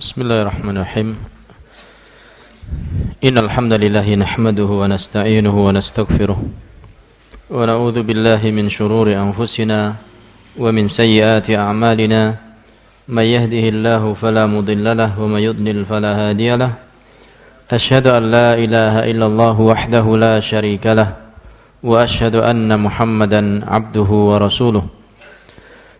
بسم الله الرحمن الرحيم إن الحمد لله نحمده ونستعينه ونستغفره ونعوذ بالله من شرور أنفسنا ومن سيئات أعمالنا من يهده الله فلا مضل له ومن يضلل فلا هادي له أشهد أن لا إله إلا الله وحده لا شريك له وأشهد أن محمدا عبده ورسوله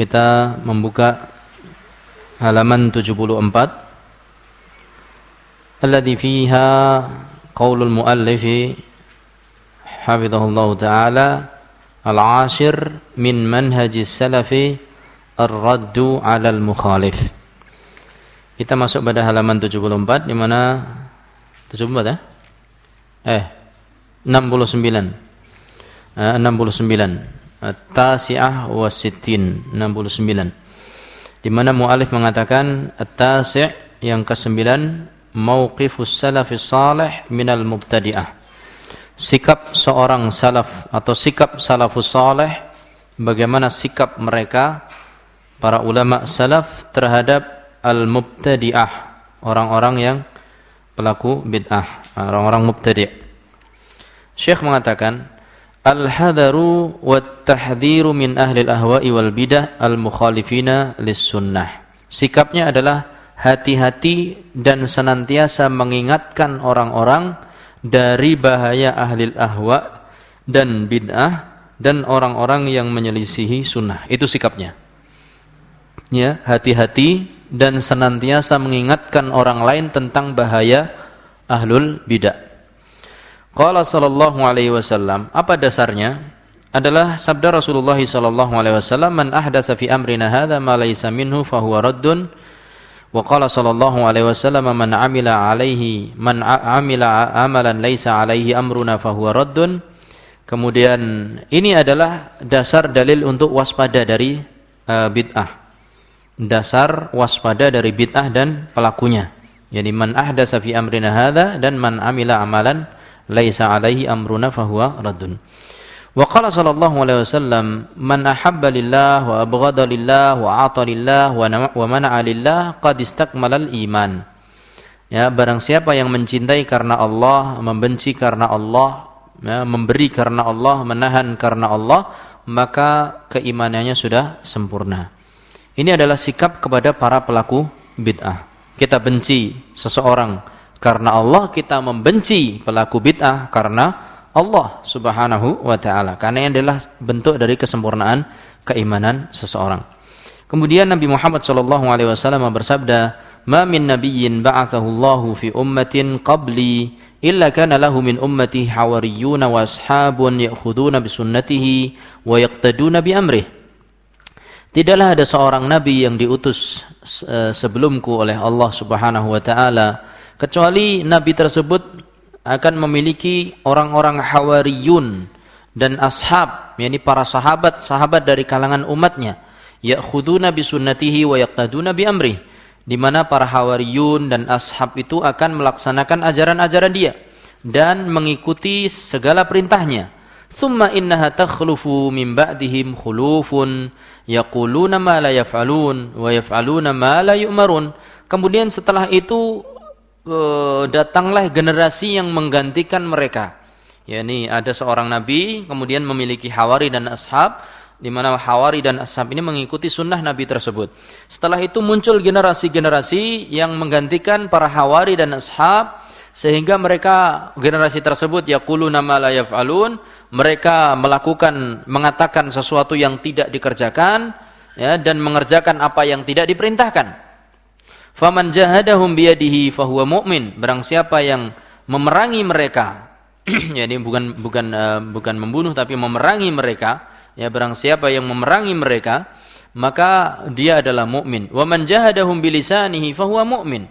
Kita membuka halaman 74 alladhi fiha qaulul muallif hafizahullah taala al-ashir min manhajis salafi ar-raddu 'ala al-mukhalif kita masuk pada halaman 74 di mana 74 ya eh? 69 eh, 69 At-Tasi'ah wa Sittin 69 di mana mualif mengatakan At-Tasi' yang ke-9 Mauqifus salafis salih minal mubtadi'ah. Sikap seorang salaf atau sikap salafus salih bagaimana sikap mereka? Para ulama salaf terhadap al-mubtadi'ah orang-orang yang pelaku bid'ah orang-orang mubtadi' Syekh mengatakan Al-hadaru wat tahdhiru min ahli al-ahwa'i wal bidah al-mukhalifina lis-sunnah. Sikapnya adalah hati-hati dan senantiasa mengingatkan orang-orang dari bahaya ahli al-ahwa dan bid'ah dan orang-orang yang menyelisihi sunnah. Itu sikapnya. Ya, hati-hati dan senantiasa mengingatkan orang lain tentang bahaya ahlul bidah. Qala sallallahu alaihi wasallam, apa dasarnya? Adalah sabda Rasulullah sallallahu alaihi wasallam, "Man ahdatsa fi amrina hadza ma laysa minhu fa huwa raddun." Wa qala sallallahu alaihi wasallam, "Man amila alaihi man amila amalan laysa alaihi amruna fa huwa raddun." Kemudian ini adalah dasar dalil untuk waspada dari uh, bid'ah. Dasar waspada dari bid'ah dan pelakunya. Yani man ahdasa fi amrina hadza dan man amila amalan laisa alaihi amruna fahuwa raddun. Wa qala sallallahu alaihi wasallam man ahabba lillah wa abghada lillah wa ata lillah wa mana'a lillah qad istakmala iman. Ya, barang siapa yang mencintai karena Allah, membenci karena Allah, ya, memberi karena Allah, menahan karena Allah, maka keimanannya sudah sempurna. Ini adalah sikap kepada para pelaku bid'ah. Kita benci seseorang karena Allah kita membenci pelaku bid'ah karena Allah Subhanahu wa taala. Karena ini adalah bentuk dari kesempurnaan keimanan seseorang. Kemudian Nabi Muhammad sallallahu alaihi wasallam bersabda, "Ma min nabiyyin ba'athahu Allahu fi ummatin qabli illa kana lahu min ummati hawariyun wa ashabun ya'khuduna bi sunnatihi wa yaqtaduna bi amrih." Tidaklah ada seorang nabi yang diutus eh, sebelumku oleh Allah Subhanahu wa taala kecuali nabi tersebut akan memiliki orang-orang hawariyun dan ashab yakni para sahabat-sahabat dari kalangan umatnya. Ya'khuduna bi sunnatihi wa yaqtaduna bi amri di mana para hawariyun dan ashab itu akan melaksanakan ajaran-ajaran dia dan mengikuti segala perintahnya. Thumma innaha takhlufu min ba'dihim khulufun. Yaquluna ma la yaf'alun wa yaf'aluna ma la yu'marun. Kemudian setelah itu datanglah generasi yang menggantikan mereka. Ya ini ada seorang nabi kemudian memiliki hawari dan ashab di mana hawari dan ashab ini mengikuti sunnah nabi tersebut. Setelah itu muncul generasi-generasi yang menggantikan para hawari dan ashab sehingga mereka generasi tersebut yaqulu nama la yaf'alun mereka melakukan mengatakan sesuatu yang tidak dikerjakan ya dan mengerjakan apa yang tidak diperintahkan Faman jahadahum biyadihi fahuwa mu'min. Barang siapa yang memerangi mereka, ya ini bukan bukan uh, bukan membunuh tapi memerangi mereka, ya barang siapa yang memerangi mereka, maka dia adalah mukmin. Wa man jahadahum bilisanihi fahuwa mu'min.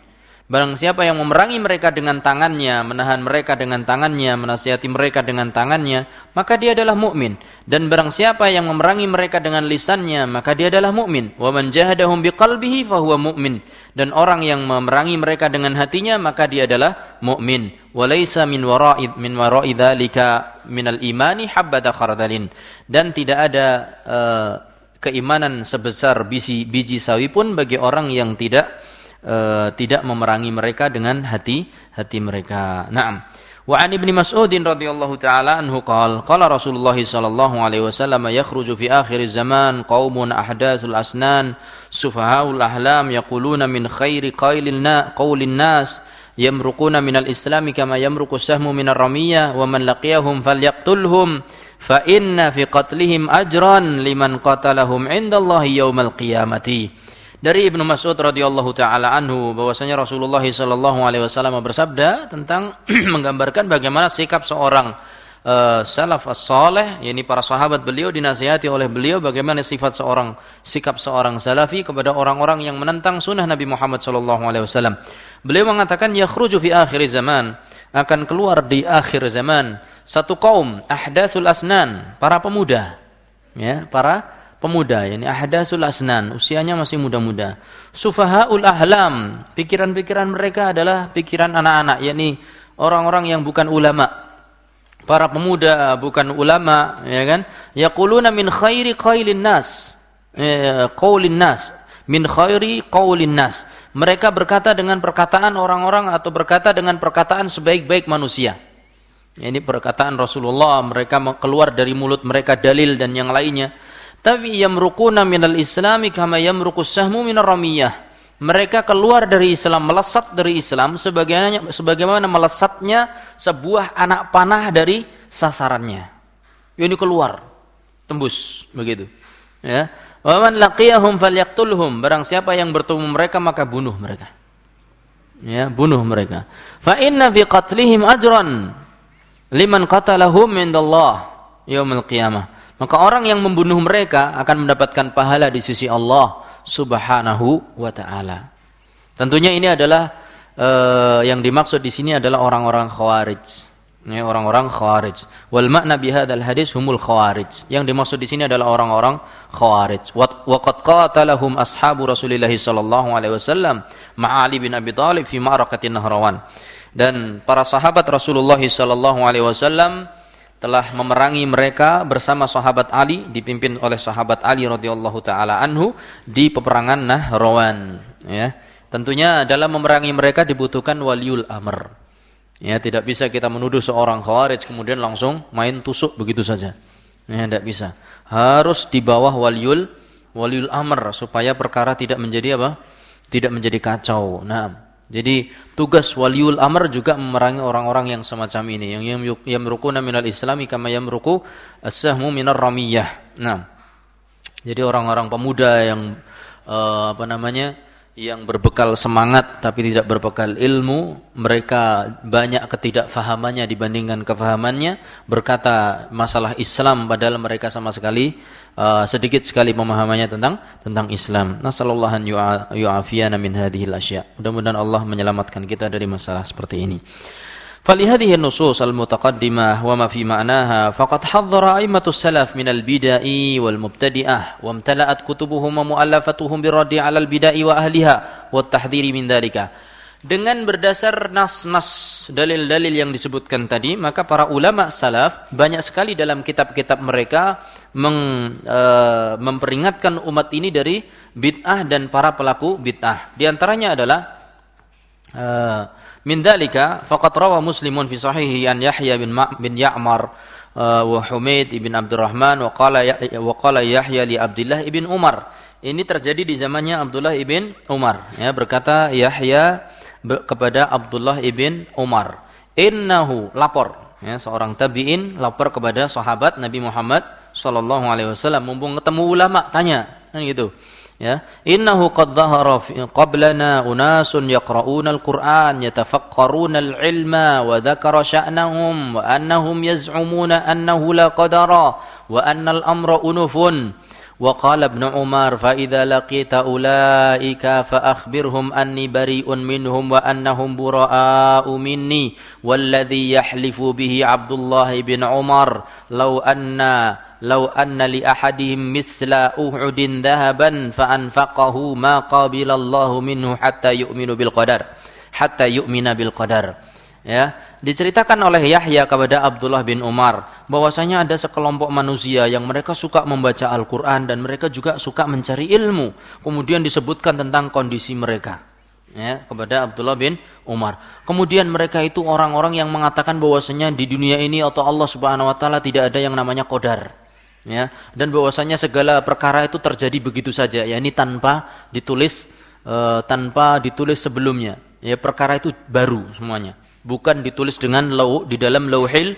Barang siapa yang memerangi mereka dengan tangannya, menahan mereka dengan tangannya, menasihati mereka dengan tangannya, maka dia adalah mukmin. Dan barang siapa yang memerangi mereka dengan lisannya, maka dia adalah mukmin. Wa man jahadahum biqalbihi fahuwa mu'min. Dan orang yang memerangi mereka dengan hatinya, maka dia adalah mukmin. Walaysa min wara'id min wara'i dzalika minal imani habbata khardalin. Dan tidak ada uh, keimanan sebesar biji biji sawi pun bagi orang yang tidak uh, tidak memerangi mereka dengan hati hati mereka. Naam. Wa an Ibnu Mas'ud radhiyallahu taala anhu qala qala Rasulullah sallallahu alaihi wasallam yakhruju fi akhir zaman qaumun ahdatsul asnan sufahaul ahlam yaquluna min khairi qailin na qaulin nas yamruquna minal islami kama yamruqu sahmu minar ramiyah wa man laqiyahum falyaqtulhum fa inna fi qatlihim ajran liman qatalahum indallahi yaumal qiyamati dari Ibnu Mas'ud radhiyallahu taala anhu bahwasanya Rasulullah sallallahu alaihi wasallam bersabda tentang menggambarkan bagaimana sikap seorang uh, salaf as-saleh yakni para sahabat beliau dinasihati oleh beliau bagaimana sifat seorang sikap seorang salafi kepada orang-orang yang menentang sunnah Nabi Muhammad sallallahu alaihi wasallam. Beliau mengatakan yakhruju fi akhir zaman akan keluar di akhir zaman satu kaum ahdasul asnan, para pemuda ya, para pemuda yakni ahdasul asnan usianya masih muda-muda. Sufahaul ahlam pikiran-pikiran mereka adalah pikiran anak-anak yakni orang-orang yang bukan ulama. Para pemuda bukan ulama ya kan? Yaquluna min khairi qailin nas eh, qaulin nas min khairi qaulin nas. Mereka berkata dengan perkataan orang-orang atau berkata dengan perkataan sebaik-baik manusia. Ini perkataan Rasulullah mereka keluar dari mulut mereka dalil dan yang lainnya tapi yamruquna minal islami kama yamruqus sahmu minar ramiyah. Mereka keluar dari Islam, melesat dari Islam sebagaimana sebagaimana melesatnya sebuah anak panah dari sasarannya. Ini keluar, tembus begitu. Ya. Wa man laqiyahum falyaqtulhum. Barang siapa yang bertemu mereka maka bunuh mereka. Ya, bunuh mereka. Fa inna fi qatlihim ajran liman qatalahum indallah yaumil qiyamah maka orang yang membunuh mereka akan mendapatkan pahala di sisi Allah Subhanahu wa taala. Tentunya ini adalah uh, yang dimaksud di sini adalah orang-orang Khawarij. Ya, orang-orang Khawarij. Wal makna bihadzal hadis humul Khawarij. Yang dimaksud di sini adalah orang-orang Khawarij. Wa qad qatalahum ashabu Rasulillah sallallahu alaihi wasallam ma'ali bin Abi Thalib fi ma'rakatin Nahrawan. Dan para sahabat Rasulullah sallallahu alaihi wasallam telah memerangi mereka bersama sahabat Ali dipimpin oleh sahabat Ali radhiyallahu taala anhu di peperangan Nahrawan ya. Tentunya dalam memerangi mereka dibutuhkan waliul amr. Ya tidak bisa kita menuduh seorang khawarij kemudian langsung main tusuk begitu saja. Ya tidak bisa. Harus di bawah waliul waliul amr supaya perkara tidak menjadi apa? Tidak menjadi kacau. Nah jadi tugas waliul amr juga memerangi orang-orang yang semacam ini yang yamrukuna minal islami kama yamruku as-sahmu minar ramiyah. Nah. Jadi orang-orang pemuda yang uh, apa namanya? yang berbekal semangat tapi tidak berbekal ilmu, mereka banyak ketidakfahamannya dibandingkan kefahamannya, berkata masalah Islam padahal mereka sama sekali uh, sedikit sekali pemahamannya tentang tentang Islam. Nasallallahu an yu'afiyana min hadhil asya. Mudah-mudahan Allah menyelamatkan kita dari masalah seperti ini. فلهذه النصوص المتقدمة وما في معناها فقد حذر أئمة السلف من البدع والمبتدئة وامتلأت كتبهم ومؤلفتهم بالرد على البدع وأهلها والتحذير من ذلك dengan berdasar nas-nas dalil-dalil yang disebutkan tadi maka para ulama salaf banyak sekali dalam kitab-kitab mereka meng, e, memperingatkan umat ini dari bid'ah dan para pelaku bid'ah di antaranya adalah e, Min dalika faqad rawa Muslimun fi sahihi an Yahya bin Ma bin Ya'mar uh, wa Humaid ibn Abdurrahman wa qala ya, wa Yahya li Abdullah ibn Umar. Ini terjadi di zamannya Abdullah ibn Umar. Ya, berkata Yahya kepada Abdullah ibn Umar, "Innahu lapor." Ya, seorang tabi'in lapor kepada sahabat Nabi Muhammad sallallahu alaihi wasallam. Mumpung ketemu ulama tanya. Kan gitu. Ya. Innahu qad dhahara qablana unasun yaqra'una al-Qur'an yatafakkaruna al-ilma wa dzakara sya'nahum wa annahum yaz'umuna annahu la qadara wa anna al-amra unufun وقال ابن عمر فإذا لقيت أولئك فأخبرهم أني بريء منهم وأنهم براء مني والذي يحلف به عبد الله بن عمر. لو أن لو أن لأحدهم مثل أحد ذهبا فأنفقه ما قابل الله منه حتى يؤمن بالقدر حتى يؤمن بالقدر. Ya diceritakan oleh Yahya kepada Abdullah bin Umar bahwasanya ada sekelompok manusia yang mereka suka membaca Al-Qur'an dan mereka juga suka mencari ilmu. Kemudian disebutkan tentang kondisi mereka ya kepada Abdullah bin Umar. Kemudian mereka itu orang-orang yang mengatakan bahwasanya di dunia ini atau Allah Subhanahu wa taala tidak ada yang namanya qadar ya. Dan bahwasanya segala perkara itu terjadi begitu saja ya ini tanpa ditulis uh, tanpa ditulis sebelumnya ya perkara itu baru semuanya bukan ditulis dengan lau di dalam lauhil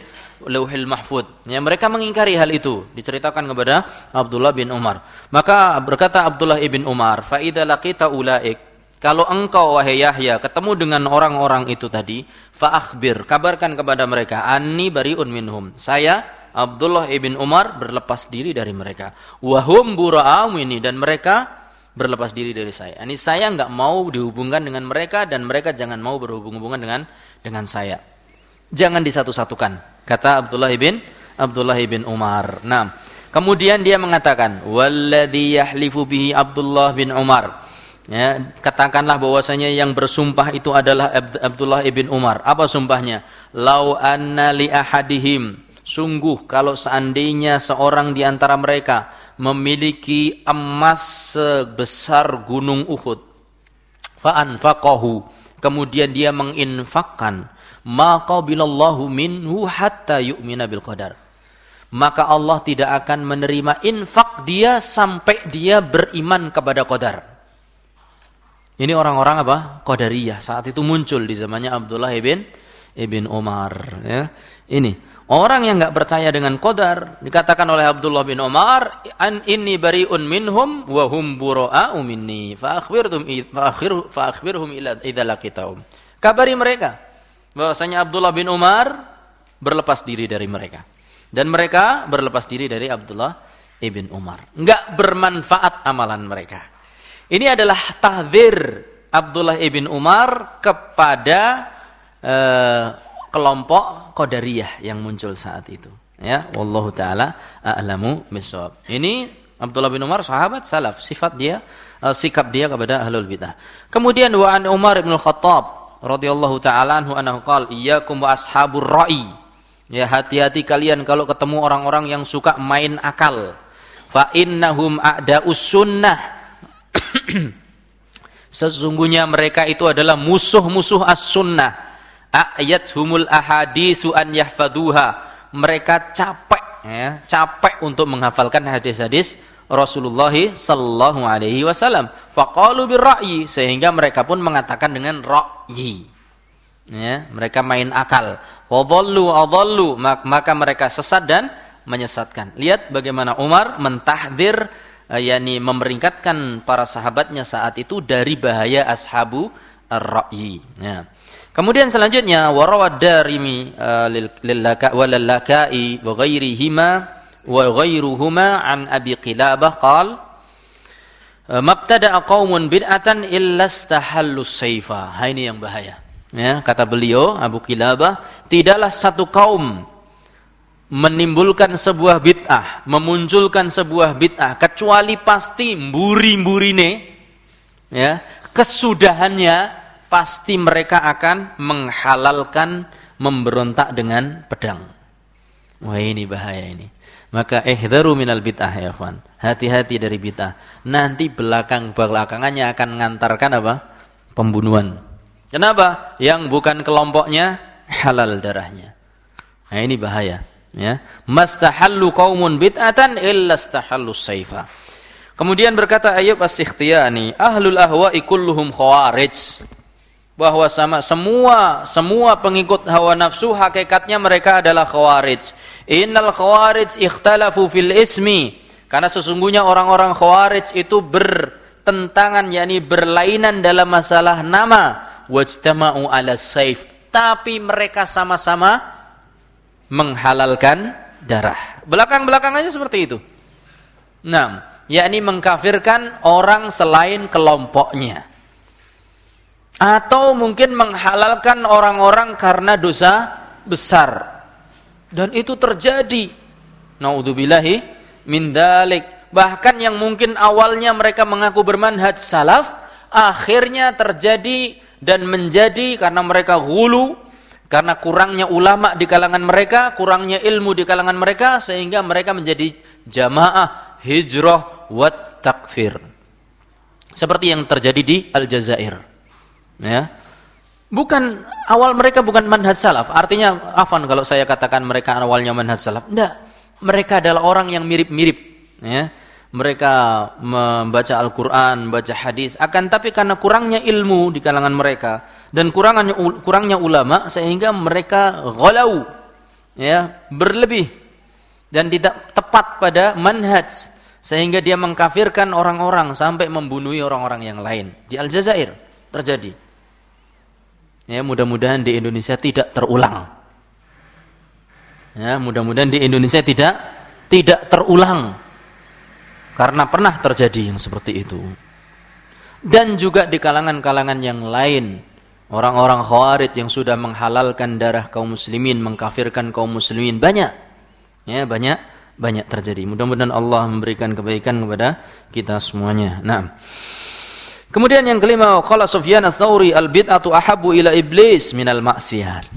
lauhil mahfud. Ya, mereka mengingkari hal itu. Diceritakan kepada Abdullah bin Umar. Maka berkata Abdullah bin Umar, "Fa idza laqita ulaik" Kalau engkau wahai Yahya ketemu dengan orang-orang itu tadi, fa akhbir, kabarkan kepada mereka, anni bariun minhum. Saya Abdullah ibn Umar berlepas diri dari mereka. Wahum bura'u dan mereka berlepas diri dari saya. Ini saya nggak mau dihubungkan dengan mereka dan mereka jangan mau berhubung-hubungan dengan dengan saya. Jangan disatu-satukan, kata Abdullah bin Abdullah bin Umar. Nah, kemudian dia mengatakan, "Walladzi yahlifu bihi Abdullah bin Umar." Ya, katakanlah bahwasanya yang bersumpah itu adalah Abdullah bin Umar. Apa sumpahnya? Lau anna li ahadihim. Sungguh kalau seandainya seorang di antara mereka memiliki emas sebesar gunung Uhud. Fa'anfaqahu. Kemudian dia menginfakkan. Maka bilallahu minhu hatta yu'mina bil qadar. Maka Allah tidak akan menerima infak dia sampai dia beriman kepada qadar. Ini orang-orang apa? Qadariyah. Saat itu muncul di zamannya Abdullah ibn ibn Umar. Ya. Ini Orang yang nggak percaya dengan qadar dikatakan oleh Abdullah bin Umar, "An inni bariun minhum wa hum bura'u minni." Fa akhbirhum fa akhbirhum. Kabari mereka bahwasanya Abdullah bin Umar berlepas diri dari mereka. Dan mereka berlepas diri dari Abdullah ibn Umar. Enggak bermanfaat amalan mereka. Ini adalah tahdzir Abdullah ibn Umar kepada uh, kelompok Qadariyah yang muncul saat itu. Ya, wallahu taala a'lamu bisawab. Ini Abdullah bin Umar sahabat salaf, sifat dia uh, sikap dia kepada ahlul bidah. Kemudian wa an Umar bin Khattab radhiyallahu taala anhu annahu qala iyyakum wa ashabur ra'i. Ya hati-hati kalian kalau ketemu orang-orang yang suka main akal. Fa innahum a'da'us sunnah. Sesungguhnya mereka itu adalah musuh-musuh as-sunnah ayat humul ahadisu an yahfaduha. Mereka capek ya capek untuk menghafalkan hadis-hadis Rasulullah sallallahu alaihi wasallam. Faqalu birra'yi sehingga mereka pun mengatakan dengan ra'yi. Ya mereka main akal. Wadallu adallu maka mereka sesat dan menyesatkan. Lihat bagaimana Umar mentahdir eh, yakni memeringkatkan para sahabatnya saat itu dari bahaya ashabu ar-ra'yi. Ya Kemudian selanjutnya warawad darimi uh, lillaka walallaka'i wa ghairihima wa ghairuhuma an Abi Qilabah qal uh, mabtada'a qaumun bid'atan illa istahallu sayfa. Ha ini yang bahaya. Ya, kata beliau Abu Qilabah, tidaklah satu kaum menimbulkan sebuah bid'ah, memunculkan sebuah bid'ah kecuali pasti mburi-mburine ya, kesudahannya pasti mereka akan menghalalkan memberontak dengan pedang. Wah ini bahaya ini. Maka ihdaru minal bid'ah ya kawan. Hati-hati dari bid'ah. Nanti belakang-belakangannya akan mengantarkan apa? Pembunuhan. Kenapa? Yang bukan kelompoknya halal darahnya. Nah ini bahaya. Ya. Mastahallu qaumun bid'atan illa stahallu saifa. Kemudian berkata Ayub As-Sikhtiyani, ahlul ahwa'i kulluhum khawarij bahwa sama semua semua pengikut hawa nafsu hakikatnya mereka adalah khawarij. Innal khawarij ikhtalafu fil ismi. Karena sesungguhnya orang-orang khawarij itu bertentangan yakni berlainan dalam masalah nama wajtama'u ala saif. Tapi mereka sama-sama menghalalkan darah. Belakang-belakangannya seperti itu. Nah, yakni mengkafirkan orang selain kelompoknya. Atau mungkin menghalalkan orang-orang karena dosa besar. Dan itu terjadi. Naudzubillahi min dalik. Bahkan yang mungkin awalnya mereka mengaku bermanhaj salaf, akhirnya terjadi dan menjadi karena mereka gulu, karena kurangnya ulama di kalangan mereka, kurangnya ilmu di kalangan mereka sehingga mereka menjadi jamaah hijrah wat takfir. Seperti yang terjadi di Aljazair ya. Bukan awal mereka bukan manhaj salaf. Artinya afan kalau saya katakan mereka awalnya manhaj salaf. Enggak mereka adalah orang yang mirip-mirip. Ya. Mereka membaca Al-Quran, membaca hadis, akan tapi karena kurangnya ilmu di kalangan mereka dan kurangnya kurangnya ulama sehingga mereka ghalau, ya. Berlebih. Dan tidak tepat pada manhaj. Sehingga dia mengkafirkan orang-orang sampai membunuh orang-orang yang lain. Di Aljazair terjadi. Ya, mudah-mudahan di Indonesia tidak terulang. Ya, mudah-mudahan di Indonesia tidak tidak terulang. Karena pernah terjadi yang seperti itu. Dan juga di kalangan-kalangan yang lain, orang-orang khawarij yang sudah menghalalkan darah kaum muslimin, mengkafirkan kaum muslimin banyak. Ya, banyak banyak terjadi. Mudah-mudahan Allah memberikan kebaikan kepada kita semuanya. Nah, Kemudian yang kelima, qala Sufyan ats-Tsauri al-bid'atu ahabbu ila iblis minal maksiat.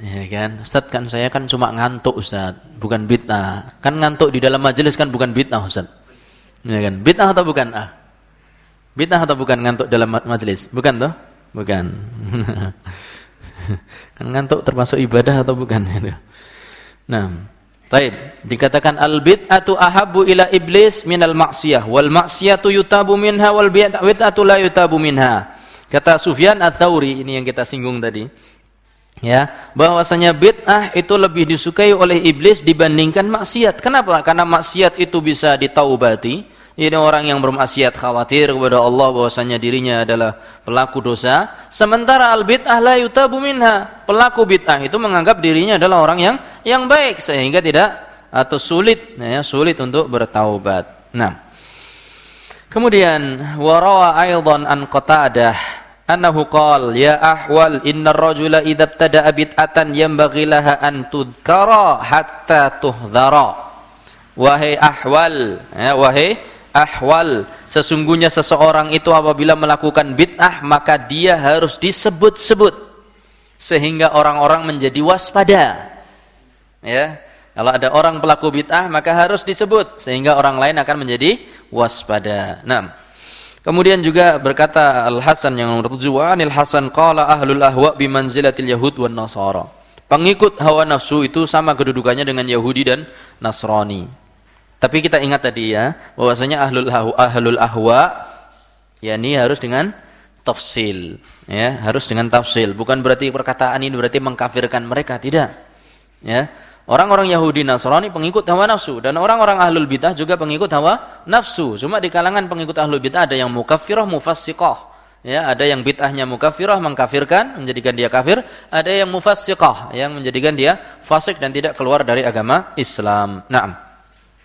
Ya kan? Ustaz kan saya kan cuma ngantuk Ustaz, bukan bid'ah. Kan ngantuk di dalam majelis kan bukan bid'ah Ustaz. Ya kan? Bid'ah atau bukan ah? Bid'ah atau bukan ngantuk dalam majelis? Bukan toh? Bukan. kan ngantuk termasuk ibadah atau bukan? Nah, Taib. Dikatakan al bid'atu ahabbu ila iblis minal maksiyah wal maksiyatu yutabu minha wal bid'atu la yutabu minha. Kata Sufyan Ats-Tsauri ini yang kita singgung tadi. Ya, bahwasanya bid'ah itu lebih disukai oleh iblis dibandingkan maksiat. Kenapa? Karena maksiat itu bisa ditaubati, ini orang yang bermaksiat khawatir kepada Allah bahwasanya dirinya adalah pelaku dosa. Sementara al bid'ah la yutabu minha. Pelaku bid'ah itu menganggap dirinya adalah orang yang yang baik sehingga tidak atau sulit ya, sulit untuk bertaubat. Nah. Kemudian warawa aidan an Qatadah annahu qala ya ahwal innar rajula idza ibtada'a bid'atan yanbaghi laha an tudhkara hatta tuhdhara. Wahai ahwal, ya, wahai ahwal. Sesungguhnya seseorang itu apabila melakukan bid'ah maka dia harus disebut-sebut. Sehingga orang-orang menjadi waspada. Ya. Kalau ada orang pelaku bid'ah maka harus disebut. Sehingga orang lain akan menjadi waspada. Nah kemudian juga berkata Al Hasan yang nomor 7 Anil Hasan qala ahlul ahwa bimanzilatil yahud wan nasara. Pengikut hawa nafsu itu sama kedudukannya dengan Yahudi dan Nasrani tapi kita ingat tadi ya, bahwasanya ahlul ahwa, ahlul ahwa yakni harus dengan tafsil, ya, harus dengan tafsil. Bukan berarti perkataan ini berarti mengkafirkan mereka, tidak. Ya. Orang-orang Yahudi Nasrani pengikut hawa nafsu dan orang-orang ahlul bidah juga pengikut hawa nafsu. Cuma di kalangan pengikut ahlul bidah ada yang mukaffirah, mufassiqah. Ya, ada yang bid'ahnya mukaffirah mengkafirkan, menjadikan dia kafir, ada yang mufassiqah yang menjadikan dia fasik dan tidak keluar dari agama Islam. Naam.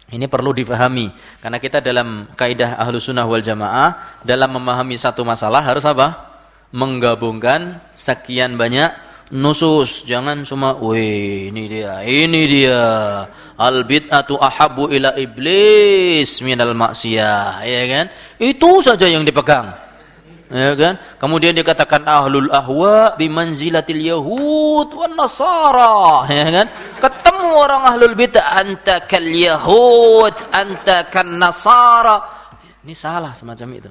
Ini perlu difahami karena kita dalam kaidah ahlu sunnah wal jamaah dalam memahami satu masalah harus apa? Menggabungkan sekian banyak nusus. Jangan cuma, wih ini dia, ini dia. Al bid'atu ahabu ila iblis minal maksiyah, ya kan? Itu saja yang dipegang ya kan? Kemudian dikatakan ahlul ahwa bimanzilatil yahud wan nasara, ya kan? Orang ahlul bid'ah anta kal yahud, anta kan nasara. Ini salah semacam itu.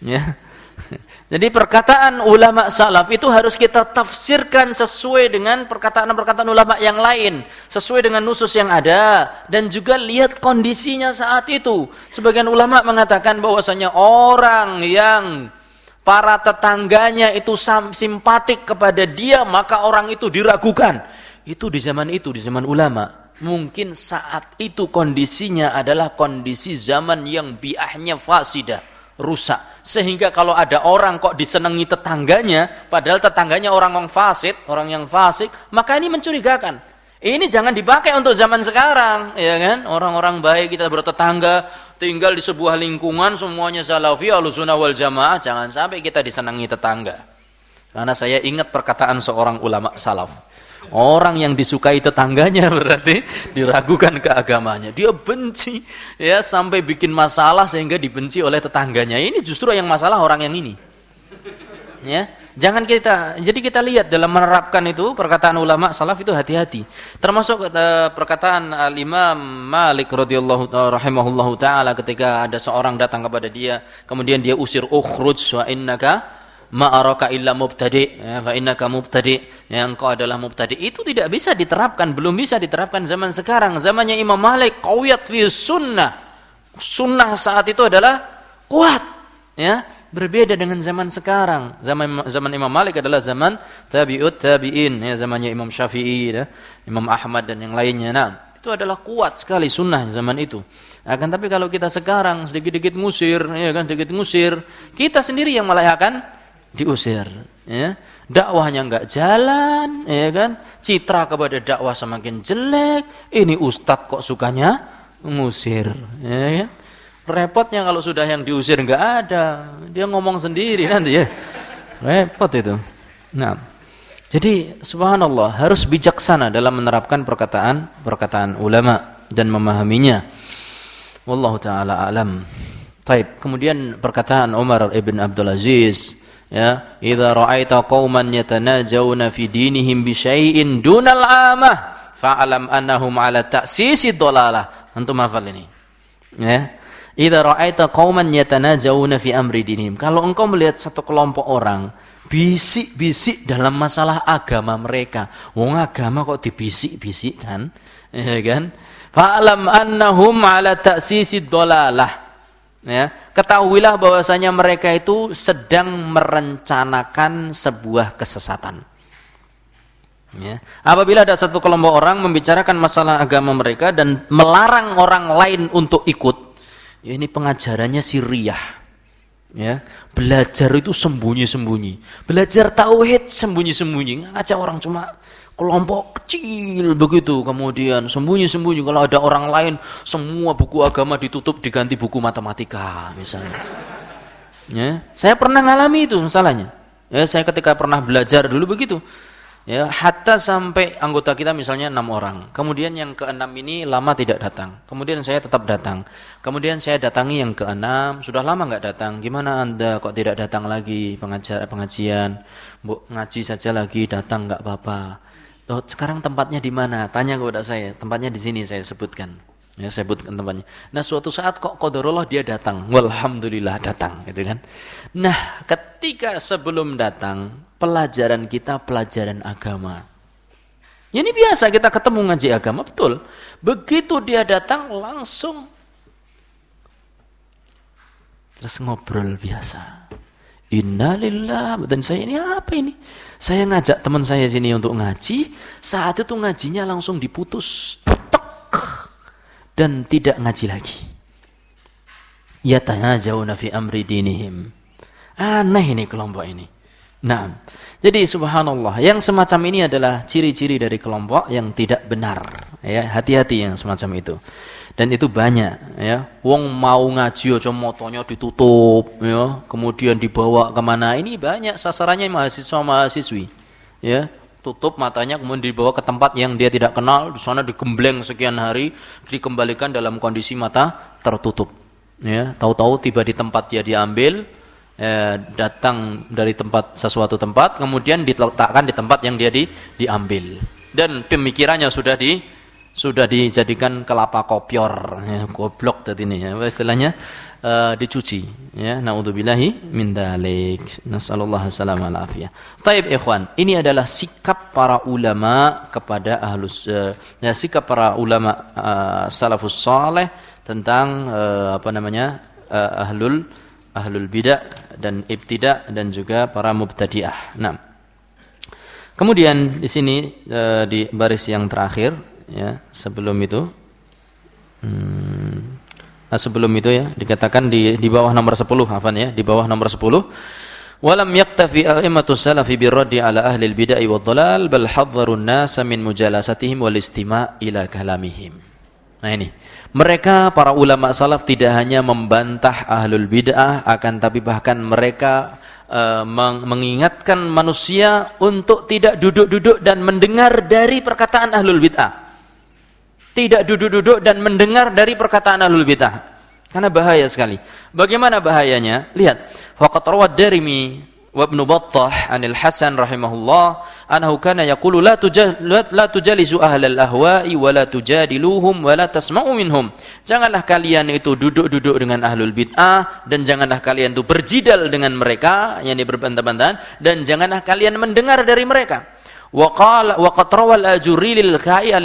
Ya. Jadi perkataan ulama salaf itu harus kita tafsirkan sesuai dengan perkataan-perkataan ulama yang lain, sesuai dengan nusus yang ada dan juga lihat kondisinya saat itu. Sebagian ulama mengatakan bahwasanya orang yang para tetangganya itu simpatik kepada dia, maka orang itu diragukan. Itu di zaman itu, di zaman ulama. Mungkin saat itu kondisinya adalah kondisi zaman yang biahnya fasidah, rusak. Sehingga kalau ada orang kok disenangi tetangganya, padahal tetangganya orang yang fasid, orang yang fasik, maka ini mencurigakan. Ini jangan dipakai untuk zaman sekarang, ya kan? Orang-orang baik kita bertetangga, tinggal di sebuah lingkungan semuanya salafi, alusuna wal jamaah, jangan sampai kita disenangi tetangga. Karena saya ingat perkataan seorang ulama salaf. Orang yang disukai tetangganya berarti diragukan keagamanya. Dia benci ya sampai bikin masalah sehingga dibenci oleh tetangganya. Ini justru yang masalah orang yang ini. Ya, jangan kita jadi kita lihat dalam menerapkan itu perkataan ulama salaf itu hati-hati. Termasuk uh, perkataan Al-Imam Malik radhiyallahu rahimahullahu taala ketika ada seorang datang kepada dia, kemudian dia usir ukhruj wa innaka ma'araka illa mubtadi. Ya, fa innaka mubtadi. Yang engkau adalah mubtadi. Itu tidak bisa diterapkan belum bisa diterapkan zaman sekarang. Zamannya Imam Malik qawiyat fi sunnah. Sunnah saat itu adalah kuat ya. Berbeda dengan zaman sekarang. Zaman zaman Imam Malik adalah zaman tabi'ut tabi'in ya zamannya Imam Syafi'i ya, Imam Ahmad dan yang lainnya. Nah itu adalah kuat sekali sunnah zaman itu. Akan tapi kalau kita sekarang sedikit-sedikit ngusir ya kan sedikit ngusir kita sendiri yang malah akan diusir ya. Dakwahnya enggak jalan ya kan? Citra kepada dakwah semakin jelek ini ustadz kok sukanya ngusir ya kan? Repotnya kalau sudah yang diusir enggak ada dia ngomong sendiri nanti ya. Repot itu. Nah jadi subhanallah harus bijaksana dalam menerapkan perkataan perkataan ulama dan memahaminya. Wallahu taala alam. Taib. Kemudian perkataan Umar ibn Abdul Aziz ya idza ra'aita qauman yatanajawna fi dinihim bi syai'in dunal amah fa'alam annahum ala ta'sisi dhalalah antum hafal ini. Ya idza ra'aita qauman yatanajawna fi amri dinihim. Kalau engkau melihat satu kelompok orang bisik-bisik dalam masalah agama mereka wong agama kok dibisik-bisik kan? Ya kan? Fa'alam annahum ala ta'sisi dhalalah ya ketahuilah bahwasanya mereka itu sedang merencanakan sebuah kesesatan. Ya apabila ada satu kelompok orang membicarakan masalah agama mereka dan melarang orang lain untuk ikut ya ini pengajarannya siriah ya belajar itu sembunyi-sembunyi. Belajar tauhid sembunyi-sembunyi. Ngajak orang cuma kelompok kecil begitu kemudian sembunyi-sembunyi. Kalau ada orang lain semua buku agama ditutup diganti buku matematika misalnya. Ya saya pernah ngalami itu masalahnya. Ya saya ketika pernah belajar dulu begitu. Ya hatta sampai anggota kita misalnya enam orang. Kemudian yang keenam ini lama tidak datang. Kemudian saya tetap datang. Kemudian saya datangi yang keenam sudah lama nggak datang. Gimana anda kok tidak datang lagi pengajar pengajian bu ngaji saja lagi datang nggak apa-apa Oh, sekarang tempatnya di mana? Tanya kepada saya. Tempatnya di sini saya sebutkan. Ya, saya sebutkan tempatnya. Nah, suatu saat kok qadarullah dia datang. Walhamdulillah datang, gitu kan. Nah, ketika sebelum datang, pelajaran kita pelajaran agama. Ya, ini biasa kita ketemu ngaji agama, betul. Begitu dia datang langsung terus ngobrol biasa. Innalillah, dan saya ini apa ini? Saya ngajak teman saya sini untuk ngaji, saat itu ngajinya langsung diputus. Tek, dan tidak ngaji lagi. Ya jauh nafi amri dinihim. Aneh ini kelompok ini. Nah, jadi subhanallah, yang semacam ini adalah ciri-ciri dari kelompok yang tidak benar. Ya, hati-hati yang semacam itu dan itu banyak ya. Wong mau ngaji aja motonya ditutup ya. Kemudian dibawa ke mana. Ini banyak sasarannya mahasiswa mahasiswi ya. Tutup matanya kemudian dibawa ke tempat yang dia tidak kenal. Di sana digembleng sekian hari dikembalikan dalam kondisi mata tertutup ya. Tahu-tahu tiba di tempat dia diambil eh, datang dari tempat sesuatu tempat kemudian diletakkan di tempat yang dia di, diambil. Dan pemikirannya sudah di sudah dijadikan kelapa kopior. Ya, goblok tadi ini ya. Istilahnya? Uh, dicuci ya. Naudzubillahi min dalik. Nasallallahu salam afiyah. Taib ikhwan. Ini adalah sikap para ulama kepada ahlus uh, ya sikap para ulama uh, salafus saleh tentang uh, apa namanya uh, ahlul ahlul bidah dan ibtidah dan juga para mubtadi'ah. Nah kemudian di sini uh, di baris yang terakhir ya sebelum itu hmm, nah sebelum itu ya dikatakan di di bawah nomor 10 Afan ya di bawah nomor 10 Walam yaktafi a'immatu salafi birraddi ala ahli al-bid'ah wa dhalal bal hadzaru an-nasa min mujalasatihim wal istima' ila kalamihim. Nah ini, mereka para ulama salaf tidak hanya membantah ahlul bid'ah akan tapi bahkan mereka uh, mengingatkan manusia untuk tidak duduk-duduk dan mendengar dari perkataan ahlul bid'ah. Tidak duduk-duduk dan mendengar dari perkataan ahlul bid'ah. Karena bahaya sekali. Bagaimana bahayanya? Lihat. Faqat rawad Darimi wa Ibnu Battah anil Hasan rahimahullah annahu kana yaqulu la la tujalisu ahlal ahwa'i wa la tujadiluhum wa la tasma'u minhum. Janganlah kalian itu duduk-duduk dengan ahlul bid'ah dan janganlah kalian itu berjidal dengan mereka yang berbantah-bantahan dan janganlah kalian mendengar dari mereka. Wa qala wa qad rawal ajuri lil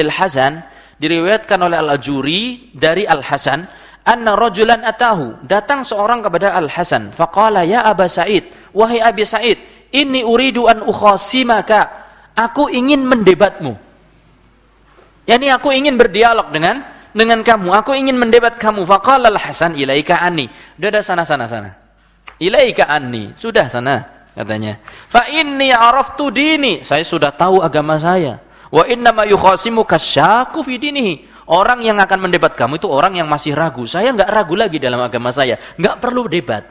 Hasan diriwayatkan oleh Al-Ajuri dari Al-Hasan anna rajulan atahu. Datang seorang kepada Al Hasan faqala ya Aba Said wahai Abi Said ini uridu an ukhasimaka. Aku ingin mendebatmu. Yakni aku ingin berdialog dengan dengan kamu. Aku ingin mendebat kamu. Faqala Al Hasan ilaika anni. Udah ada sana sana sana. Ilaika anni. Sudah sana katanya. Fa inni araftu dini. Saya sudah tahu agama saya wa inna ma yukhasimuka syaku fi dinihi Orang yang akan mendebat kamu itu orang yang masih ragu. Saya nggak ragu lagi dalam agama saya. Nggak perlu debat.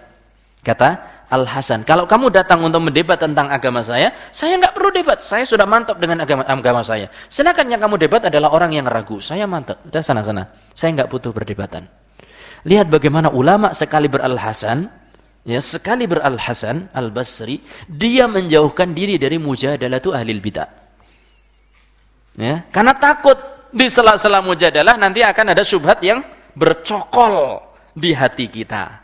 Kata Al Hasan, kalau kamu datang untuk mendebat tentang agama saya, saya nggak perlu debat. Saya sudah mantap dengan agama, agama saya. Silakan yang kamu debat adalah orang yang ragu. Saya mantap. Udah sana sana. Saya nggak butuh perdebatan. Lihat bagaimana ulama sekali beral Hasan, ya sekali beral Hasan Al Basri, dia menjauhkan diri dari mujadalatu ahli bidah. Ya, karena takut di sela-sela mujadalah nanti akan ada syubhat yang bercokol di hati kita.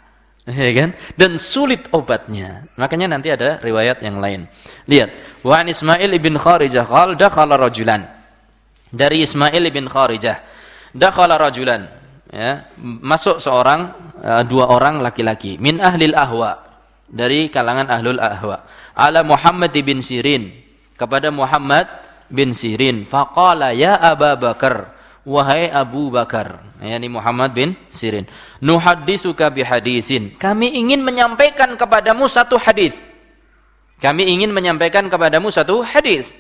Ya kan? Dan sulit obatnya. Makanya nanti ada riwayat yang lain. Lihat, wa Ismail ibn Kharijah qala dakhala rajulan. Dari Ismail ibn Kharijah, dakhala rajulan. Ya, masuk seorang uh, dua orang laki-laki min ahlil ahwa dari kalangan ahlul ahwa ala Muhammad ibn Sirin kepada Muhammad bin Sirin. Faqala ya Aba Bakar wahai Abu Bakar yakni Muhammad bin Sirin nuhaddisuka bihadisin kami ingin menyampaikan kepadamu satu hadis. Kami ingin menyampaikan kepadamu satu hadis.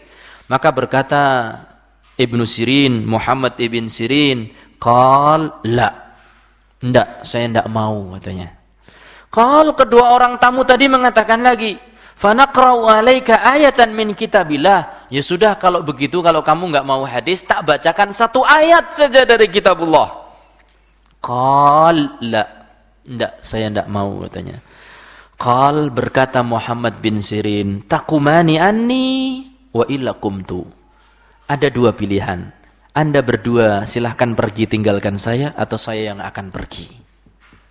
Maka berkata Ibnu Sirin Muhammad ibn Sirin qal la. Tidak, saya tidak mau katanya. Qal kedua orang tamu tadi mengatakan lagi, Fanaqra'u 'alaika ayatan min kitabillah. Ya sudah kalau begitu kalau kamu enggak mau hadis tak bacakan satu ayat saja dari kitabullah. Qal la. Enggak, saya enggak mau katanya. Qal berkata Muhammad bin Sirin, takumani anni wa illa kumtu. Ada dua pilihan. Anda berdua silahkan pergi tinggalkan saya atau saya yang akan pergi.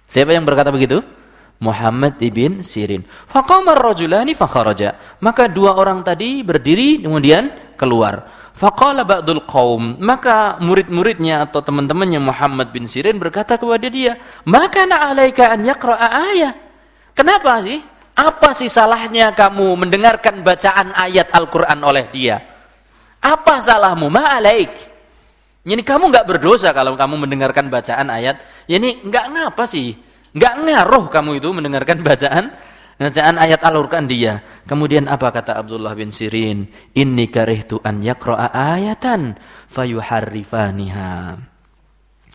Siapa yang berkata begitu? Muhammad ibn Sirin. Faqamar rajulani fakharaja. Maka dua orang tadi berdiri kemudian keluar. Faqala ba'dul qaum. Maka murid-muridnya atau teman-temannya Muhammad bin Sirin berkata kepada dia, "Maka na 'alaika an yaqra'a ayat." Kenapa sih? Apa sih salahnya kamu mendengarkan bacaan ayat Al-Qur'an oleh dia? Apa salahmu? Ma'alaik. Ini kamu enggak berdosa kalau kamu mendengarkan bacaan ayat. Ini enggak ngapa sih? Enggak ngaruh kamu itu mendengarkan bacaan bacaan ayat Al-Qur'an dia. Kemudian apa kata Abdullah bin Sirin? Inni karihtu an yaqra'a ayatan fayuharrifaniha.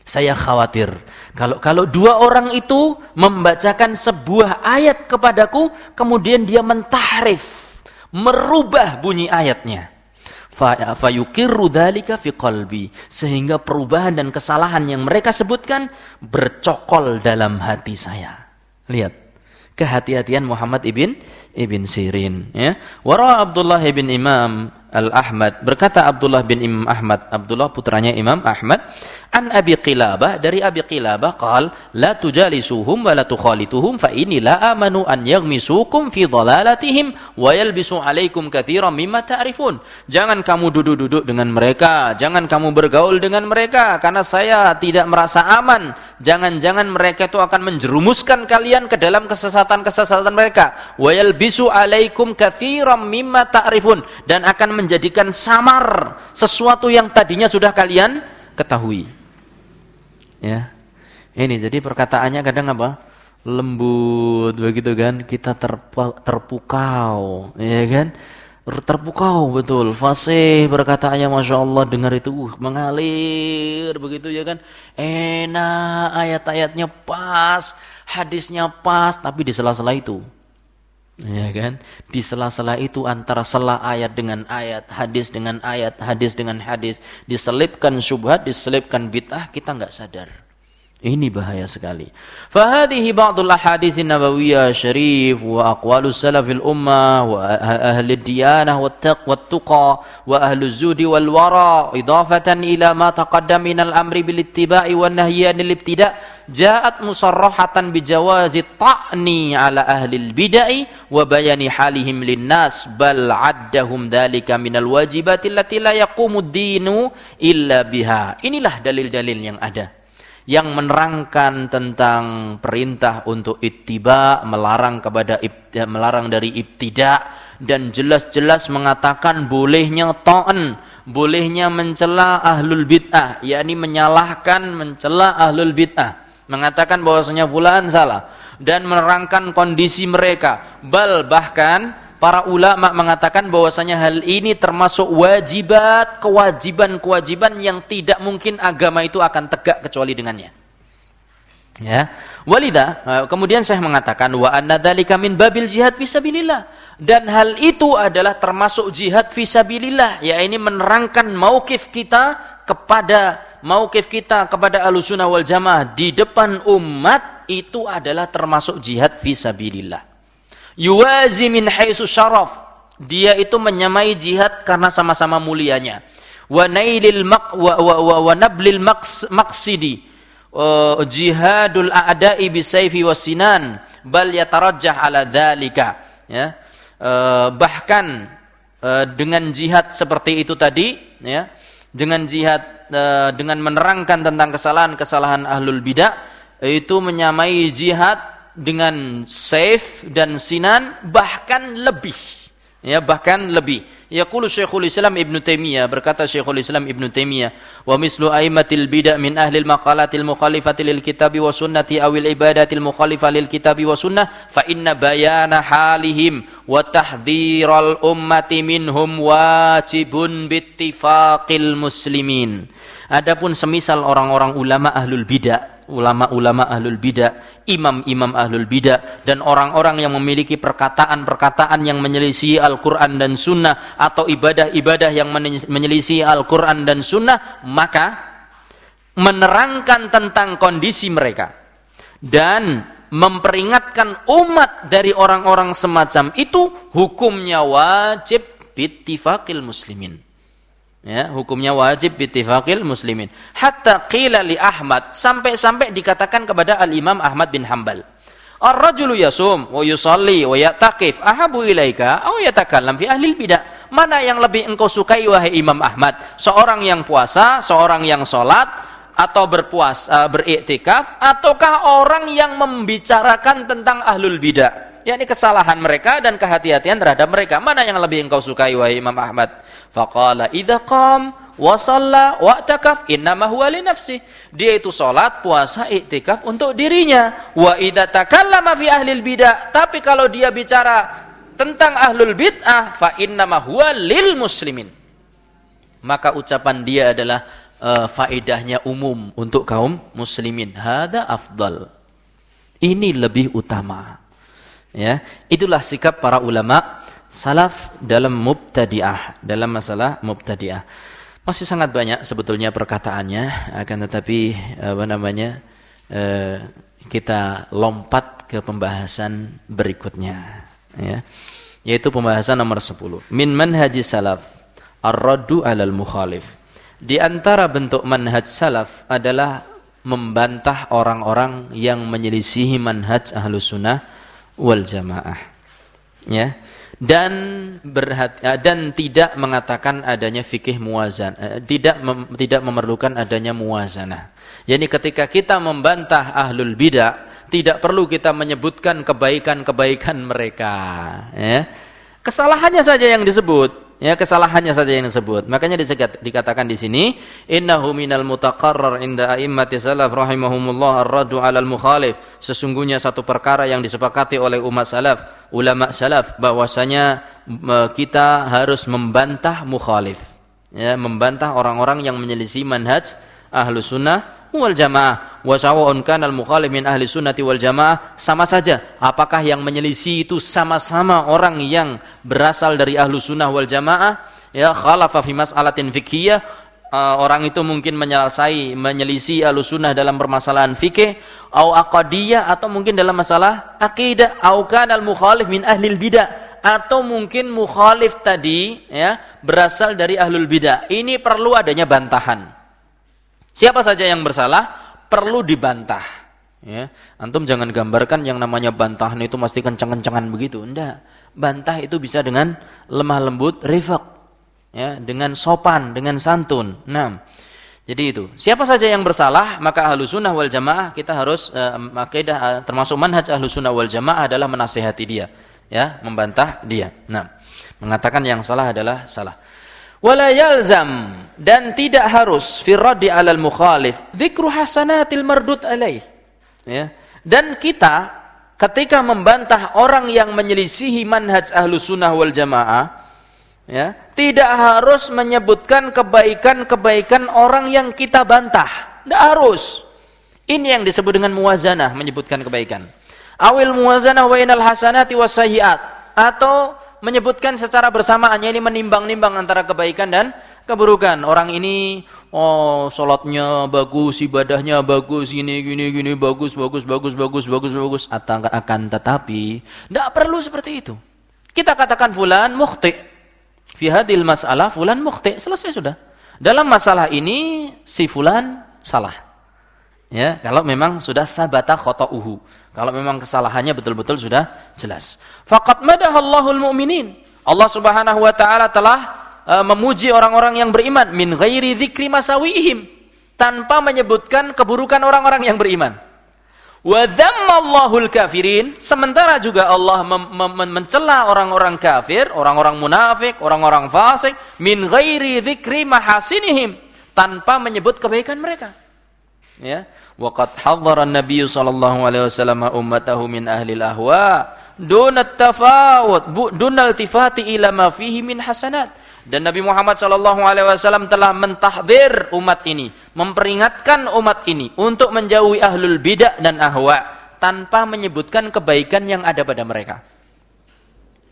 Saya khawatir kalau kalau dua orang itu membacakan sebuah ayat kepadaku kemudian dia mentahrif, merubah bunyi ayatnya fayukirru dzalika fi qalbi. Sehingga perubahan dan kesalahan yang mereka sebutkan bercokol dalam hati saya. Lihat kehati-hatian Muhammad ibn ibn Sirin ya. Wara Abdullah ibn Imam Al-Ahmad. Berkata Abdullah bin Imam Ahmad. Abdullah putranya Imam Ahmad. An Abi Qilabah. Dari Abi Qilabah qal la tujalisuhum wa la tukhalituhum fa inni la amanu an yaghmisukum fi dhalalatihim wa yalbisu alaikum katsiran mimma ta'rifun. Jangan kamu duduk-duduk dengan mereka. Jangan kamu bergaul dengan mereka. Karena saya tidak merasa aman. Jangan-jangan mereka itu akan menjerumuskan kalian ke dalam kesesatan-kesesatan mereka. Wa yalbisu alaikum katsiran mimma ta'rifun. Dan akan menjadikan samar sesuatu yang tadinya sudah kalian ketahui. Ya. Ini jadi perkataannya kadang apa? lembut begitu kan kita terpukau ya kan terpukau betul fasih berkataannya masya Allah dengar itu uh, mengalir begitu ya kan enak ayat-ayatnya pas hadisnya pas tapi di sela-sela itu ya kan? Di sela-sela itu antara sela ayat dengan ayat hadis dengan ayat hadis dengan hadis. Diselipkan syubhat diselipkan bid'ah kita nggak sadar ini bahaya sekali. Fahadihi ba'dul ahadits nabawiyyah syarif wa aqwalus salafil ummah wa ahli diyanah wa taqwa tuqa wa ahli zudi wal wara idafatan ila ma taqaddam min al amri bil ittiba'i wan nahyi anil ibtida' ja'at musarrahatan bi jawazi ta'ni ala ahli al bid'ah wa bayani halihim lin nas bal addahum dhalika min al wajibati allati la yaqumu ad-dinu illa biha. Inilah dalil-dalil yang ada yang menerangkan tentang perintah untuk ittiba, melarang kepada ibtida, melarang dari ibtida dan jelas-jelas mengatakan bolehnya ta'an, bolehnya mencela ahlul bid'ah, yakni menyalahkan, mencela ahlul bid'ah, mengatakan bahwasanya fulan salah dan menerangkan kondisi mereka. Bal bahkan Para ulama mengatakan bahwasanya hal ini termasuk wajibat, kewajiban-kewajiban yang tidak mungkin agama itu akan tegak kecuali dengannya. Ya. Walida, eh, kemudian saya mengatakan wa anna dzalika min babil jihad fisabilillah dan hal itu adalah termasuk jihad fisabilillah, ya ini menerangkan maukif kita kepada maukif kita kepada Ahlussunnah wal Jamaah di depan umat itu adalah termasuk jihad fisabilillah yuwazi min haitsu syaraf. Dia itu menyamai jihad karena sama-sama mulianya. Wa nailil maq wa, wa, wa, wa nablil maqs, maqsidi. Uh, jihadul a'da'i bisayfi wasinan bal yatarajjah ala dzalika ya. Uh, bahkan uh, dengan jihad seperti itu tadi ya dengan jihad uh, dengan menerangkan tentang kesalahan-kesalahan ahlul bidah itu menyamai jihad dengan saif dan sinan bahkan lebih. Ya bahkan lebih. Yaqulu Syekhul Islam Ibnu Taimiyah berkata Syekhul Islam Ibnu Taimiyah wa mislu aimatil bid'ah min ahli al maqalatil mukhalifati lil kitabi wa sunnati awil ibadatil mukhalifah lil kitabi wa sunnah fa inna bayana halihim wa tahdhiral ummati minhum wajibun bittifaqil muslimin. Adapun semisal orang-orang ulama ahlul bidah ulama-ulama ahlul bidah, imam-imam ahlul bidah, dan orang-orang yang memiliki perkataan-perkataan yang menyelisih Al-Quran dan Sunnah, atau ibadah-ibadah yang menyelisih Al-Quran dan Sunnah, maka menerangkan tentang kondisi mereka dan memperingatkan umat dari orang-orang semacam itu hukumnya wajib bittifaqil muslimin ya hukumnya wajib bittifaqil muslimin. Hatta qila li Ahmad sampai-sampai dikatakan kepada Al Imam Ahmad bin Hambal Ar-rajulu yasum wa yusalli wa yataqif ahabu ilaika? Aw yatakallam fi ahli bidah mana yang lebih engkau sukai wahai Imam Ahmad? Seorang yang puasa seorang yang salat atau berpuasa beriktikaf ataukah orang yang membicarakan tentang ahlul bidah yakni kesalahan mereka dan kehati-hatian terhadap mereka. Mana yang lebih engkau sukai wahai Imam Ahmad? Faqala idza qam wa shalla wa takaf innama huwa li nafsi. Dia itu salat, puasa, iktikaf untuk dirinya. Wa idza takallama fi ahli bidah, tapi kalau dia bicara tentang ahlul bid'ah fa innama huwa lil muslimin. Maka ucapan dia adalah uh, faedahnya umum untuk kaum muslimin. Hada afdal. Ini lebih utama. Ya, itulah sikap para ulama salaf dalam mubtadi'ah, dalam masalah mubtadi'ah. Masih sangat banyak sebetulnya perkataannya, akan tetapi apa namanya? Eh, kita lompat ke pembahasan berikutnya, ya. Yaitu pembahasan nomor 10. Min manhaji salaf ar-raddu 'alal mukhalif. Di antara bentuk manhaj salaf adalah membantah orang-orang yang menyelisihi manhaj ahlu sunnah wal jamaah. Ya. Dan berhati, eh, dan tidak mengatakan adanya fikih muazan, eh, tidak mem, tidak memerlukan adanya muazanah. Yani ketika kita membantah ahlul bidah, tidak perlu kita menyebutkan kebaikan-kebaikan mereka, ya. Kesalahannya saja yang disebut, Ya, kesalahannya saja yang disebut. Makanya dikatakan di sini, innahu minal mutaqarrar inda a'immati salaf rahimahumullah ar-raddu 'alal mukhalif. Sesungguhnya satu perkara yang disepakati oleh umat salaf, ulama salaf bahwasanya kita harus membantah mukhalif. Ya, membantah orang-orang yang menyelisih manhaj ahlu sunnah wal jamaah. Wa sawa'un mukhalif min ahli sunnati wal jamaah sama saja. Apakah yang menyelisih itu sama-sama orang yang berasal dari ahlu sunnah wal jamaah? Ya khalafa fi mas'alatin fiqhiyah uh, orang itu mungkin menyelesai menyelisih ahlu sunnah dalam permasalahan fikih au aqadiyah atau mungkin dalam masalah akidah. Au kana al mukhalif min ahli bidah. Atau mungkin mukhalif tadi ya berasal dari ahlul bidah. Ini perlu adanya bantahan Siapa saja yang bersalah perlu dibantah. Ya, antum jangan gambarkan yang namanya bantahan itu mesti kencang-kencangan begitu. Enggak. Bantah itu bisa dengan lemah lembut, rifak. Ya, dengan sopan, dengan santun. Nah, jadi itu. Siapa saja yang bersalah, maka ahlu sunnah wal jamaah kita harus akidah uh, termasuk manhaj ahlu sunnah wal jamaah adalah menasehati dia, ya, membantah dia. Nah, mengatakan yang salah adalah salah wala yalzam. Dan tidak harus. Firraddi alal mukhalif. Dzikru hasanatil mardud alaih. Ya. Dan kita ketika membantah orang yang menyelisihi manhaj ahlu sunnah wal jamaah ya tidak harus menyebutkan kebaikan-kebaikan orang yang kita bantah. Tidak harus. Ini yang disebut dengan muwazanah menyebutkan kebaikan. Awil muwazanah wa inal hasanati wasayiat atau menyebutkan secara bersamaannya ini menimbang-nimbang antara kebaikan dan keburukan. Orang ini oh salatnya bagus, ibadahnya bagus, gini gini gini bagus bagus bagus bagus bagus bagus akan akan tetapi tidak perlu seperti itu. Kita katakan fulan mukhti. Fi hadil masalah fulan mukhti. Selesai sudah. Dalam masalah ini si fulan salah. Ya, kalau memang sudah sabata khata'uhu. Kalau memang kesalahannya betul-betul sudah jelas. Faqad madahallahul mu'minin. Allah Subhanahu wa taala telah uh, memuji orang-orang yang beriman min ghairi dzikri masawihim tanpa menyebutkan keburukan orang-orang yang beriman. Wa dhammallahul kafirin sementara juga Allah mencela orang-orang kafir, orang-orang munafik, orang-orang fasik min ghairi dzikri mahasinihim tanpa menyebut kebaikan mereka. Ya. Waqad hadhara an-nabiy sallallahu alaihi wasallam ummatahu min ahli al-ahwa dun at-tafawut dun al-tifati ila ma fihi min hasanat. Dan Nabi Muhammad sallallahu alaihi wasallam telah mentahdir umat ini, memperingatkan umat ini untuk menjauhi ahlul bidah dan ahwa tanpa menyebutkan kebaikan yang ada pada mereka.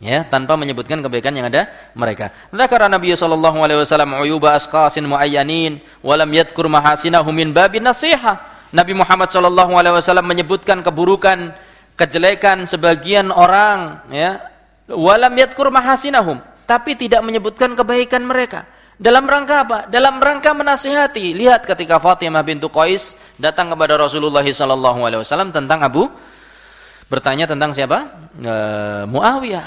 Ya, tanpa menyebutkan kebaikan yang ada mereka. Dzakara Nabi sallallahu alaihi wasallam uyuba asqasin muayyanin wa lam yadhkur mahasinahu min babin nasihah. Nabi Muhammad Wasallam menyebutkan keburukan, kejelekan sebagian orang, ya, walam yatkur mahasinahum, tapi tidak menyebutkan kebaikan mereka. Dalam rangka apa? Dalam rangka menasihati. Lihat ketika Fatimah bintu Qais datang kepada Rasulullah Wasallam tentang Abu bertanya tentang siapa? E, Muawiyah,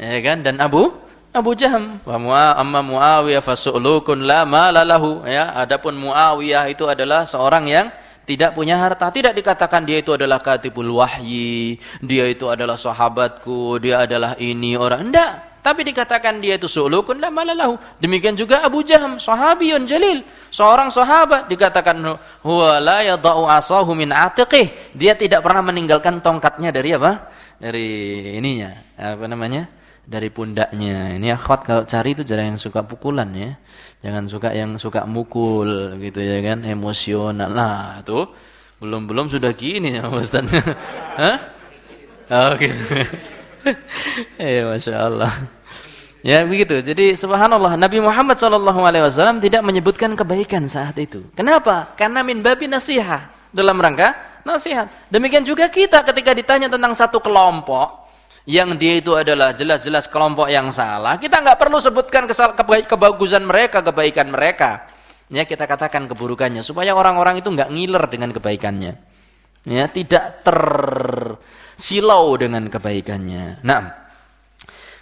ya kan? Dan Abu Abu Jaham wa amma Muawiyah fasu'lukun la malalahu ya adapun Muawiyah itu adalah seorang yang tidak punya harta, tidak dikatakan dia itu adalah katibul wahyi, dia itu adalah sahabatku, dia adalah ini orang. Tidak, tapi dikatakan dia itu sulukun la malalahu. Demikian juga Abu Jaham, sahabiyun jalil, seorang sahabat dikatakan huwa la yadau asahu min atiqih. Dia tidak pernah meninggalkan tongkatnya dari apa? Dari ininya, apa namanya? Dari pundaknya. Ini akhwat kalau cari itu jarang yang suka pukulan ya. Jangan suka yang suka mukul gitu ya kan, emosional. Nah, tuh belum-belum sudah gini ya Ustaz. Hah? Oke. Okay. eh, Masya Allah. Ya begitu. Jadi subhanallah Nabi Muhammad SAW tidak menyebutkan kebaikan saat itu. Kenapa? Karena min babi nasihat dalam rangka nasihat. Demikian juga kita ketika ditanya tentang satu kelompok yang dia itu adalah jelas-jelas kelompok yang salah, kita nggak perlu sebutkan kesal, kebagusan mereka, kebaikan mereka. Ya, kita katakan keburukannya supaya orang-orang itu nggak ngiler dengan kebaikannya. Ya, tidak tersilau dengan kebaikannya. Nah,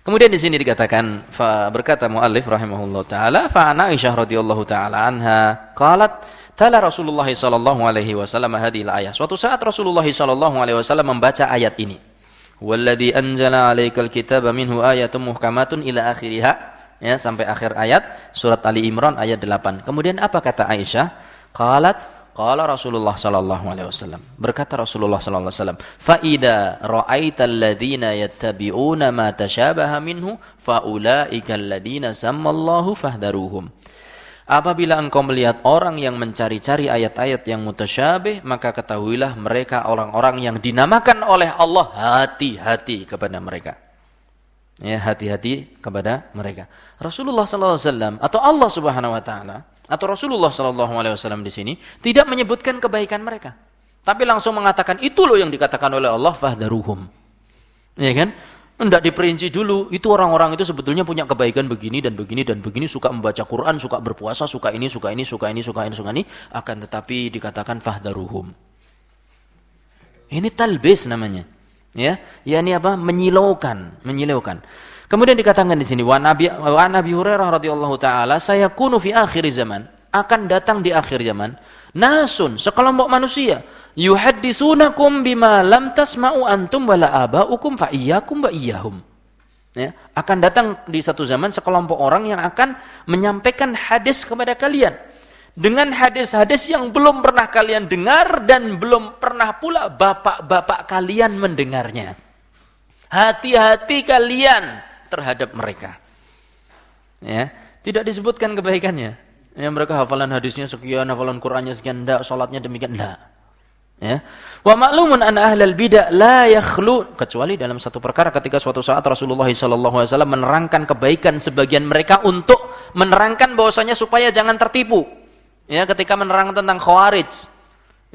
kemudian di sini dikatakan fa, berkata muallif rahimahullah taala fa Aisyah radhiyallahu taala anha qalat tala Rasulullah sallallahu alaihi wasallam hadhihi ayat. Suatu saat Rasulullah sallallahu alaihi wasallam membaca ayat ini. Walladhi anzala 'alaikal kitaba minhu ayatun muhkamatun ila akhiriha ya sampai akhir ayat surat Ali Imran ayat 8. Kemudian apa kata Aisyah? Qalat Qala Rasulullah sallallahu alaihi wasallam. Berkata Rasulullah sallallahu alaihi wasallam, "Fa idza ra'aital ladzina yattabi'una ma tashabaha minhu fa ulaika alladziina sammallahu fahdharuhum." Apabila engkau melihat orang yang mencari-cari ayat-ayat yang mutasyabih, maka ketahuilah mereka orang-orang yang dinamakan oleh Allah hati-hati kepada mereka. Ya, hati-hati kepada mereka. Rasulullah sallallahu alaihi wasallam atau Allah Subhanahu wa taala atau Rasulullah Shallallahu Alaihi Wasallam di sini tidak menyebutkan kebaikan mereka, tapi langsung mengatakan itu loh yang dikatakan oleh Allah fahdaruhum, ya kan? Tidak diperinci dulu, itu orang-orang itu sebetulnya punya kebaikan begini dan begini dan begini, suka membaca Quran, suka berpuasa, suka ini, suka ini, suka ini, suka ini, suka ini, akan tetapi dikatakan fahdaruhum. Ini talbis namanya. Ya, ya ini apa? Menyilaukan, menyilaukan. Kemudian dikatakan di sini wa Nabi wa Nabi Hurairah radhiyallahu taala saya kunu fi akhir zaman akan datang di akhir zaman nasun sekelompok manusia yuhaddisunakum bima lam tasma'u antum wala aba'ukum fa iyyakum wa iyyahum ya akan datang di satu zaman sekelompok orang yang akan menyampaikan hadis kepada kalian dengan hadis-hadis yang belum pernah kalian dengar dan belum pernah pula bapak-bapak kalian mendengarnya hati-hati kalian terhadap mereka. Ya, tidak disebutkan kebaikannya. Ya, mereka hafalan hadisnya sekian, hafalan Qur'annya sekian, enggak, salatnya demikian, enggak. Ya. Wa ma'lumun an ahlal bid'ah la yakhlu kecuali dalam satu perkara ketika suatu saat Rasulullah sallallahu alaihi wasallam menerangkan kebaikan sebagian mereka untuk menerangkan bahwasanya supaya jangan tertipu. Ya, ketika menerangkan tentang khawarij.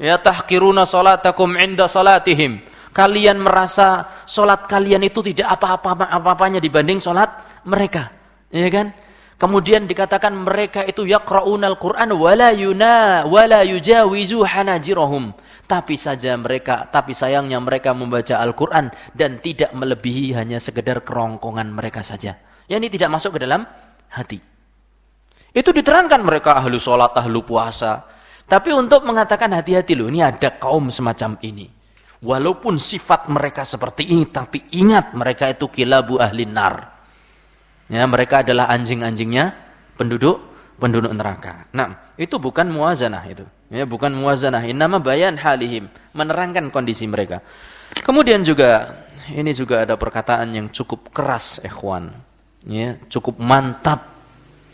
Ya tahqiruna salatakum inda salatihim kalian merasa solat kalian itu tidak apa-apa apa-apanya dibanding solat mereka. Ya kan? Kemudian dikatakan mereka itu yaqra'unal Qur'an wala yuna wala yujawizu hanajirahum. Tapi saja mereka, tapi sayangnya mereka membaca Al-Qur'an dan tidak melebihi hanya sekedar kerongkongan mereka saja. Ya ini tidak masuk ke dalam hati. Itu diterangkan mereka ahlu sholat, ahlu puasa. Tapi untuk mengatakan hati-hati loh, ini ada kaum semacam ini. Walaupun sifat mereka seperti ini, tapi ingat mereka itu kilabu ahli nar. Ya, mereka adalah anjing-anjingnya penduduk penduduk neraka. Nah, itu bukan muazanah itu. Ya, bukan muazanah. Nama bayan halihim, menerangkan kondisi mereka. Kemudian juga ini juga ada perkataan yang cukup keras, ikhwan. Ya, cukup mantap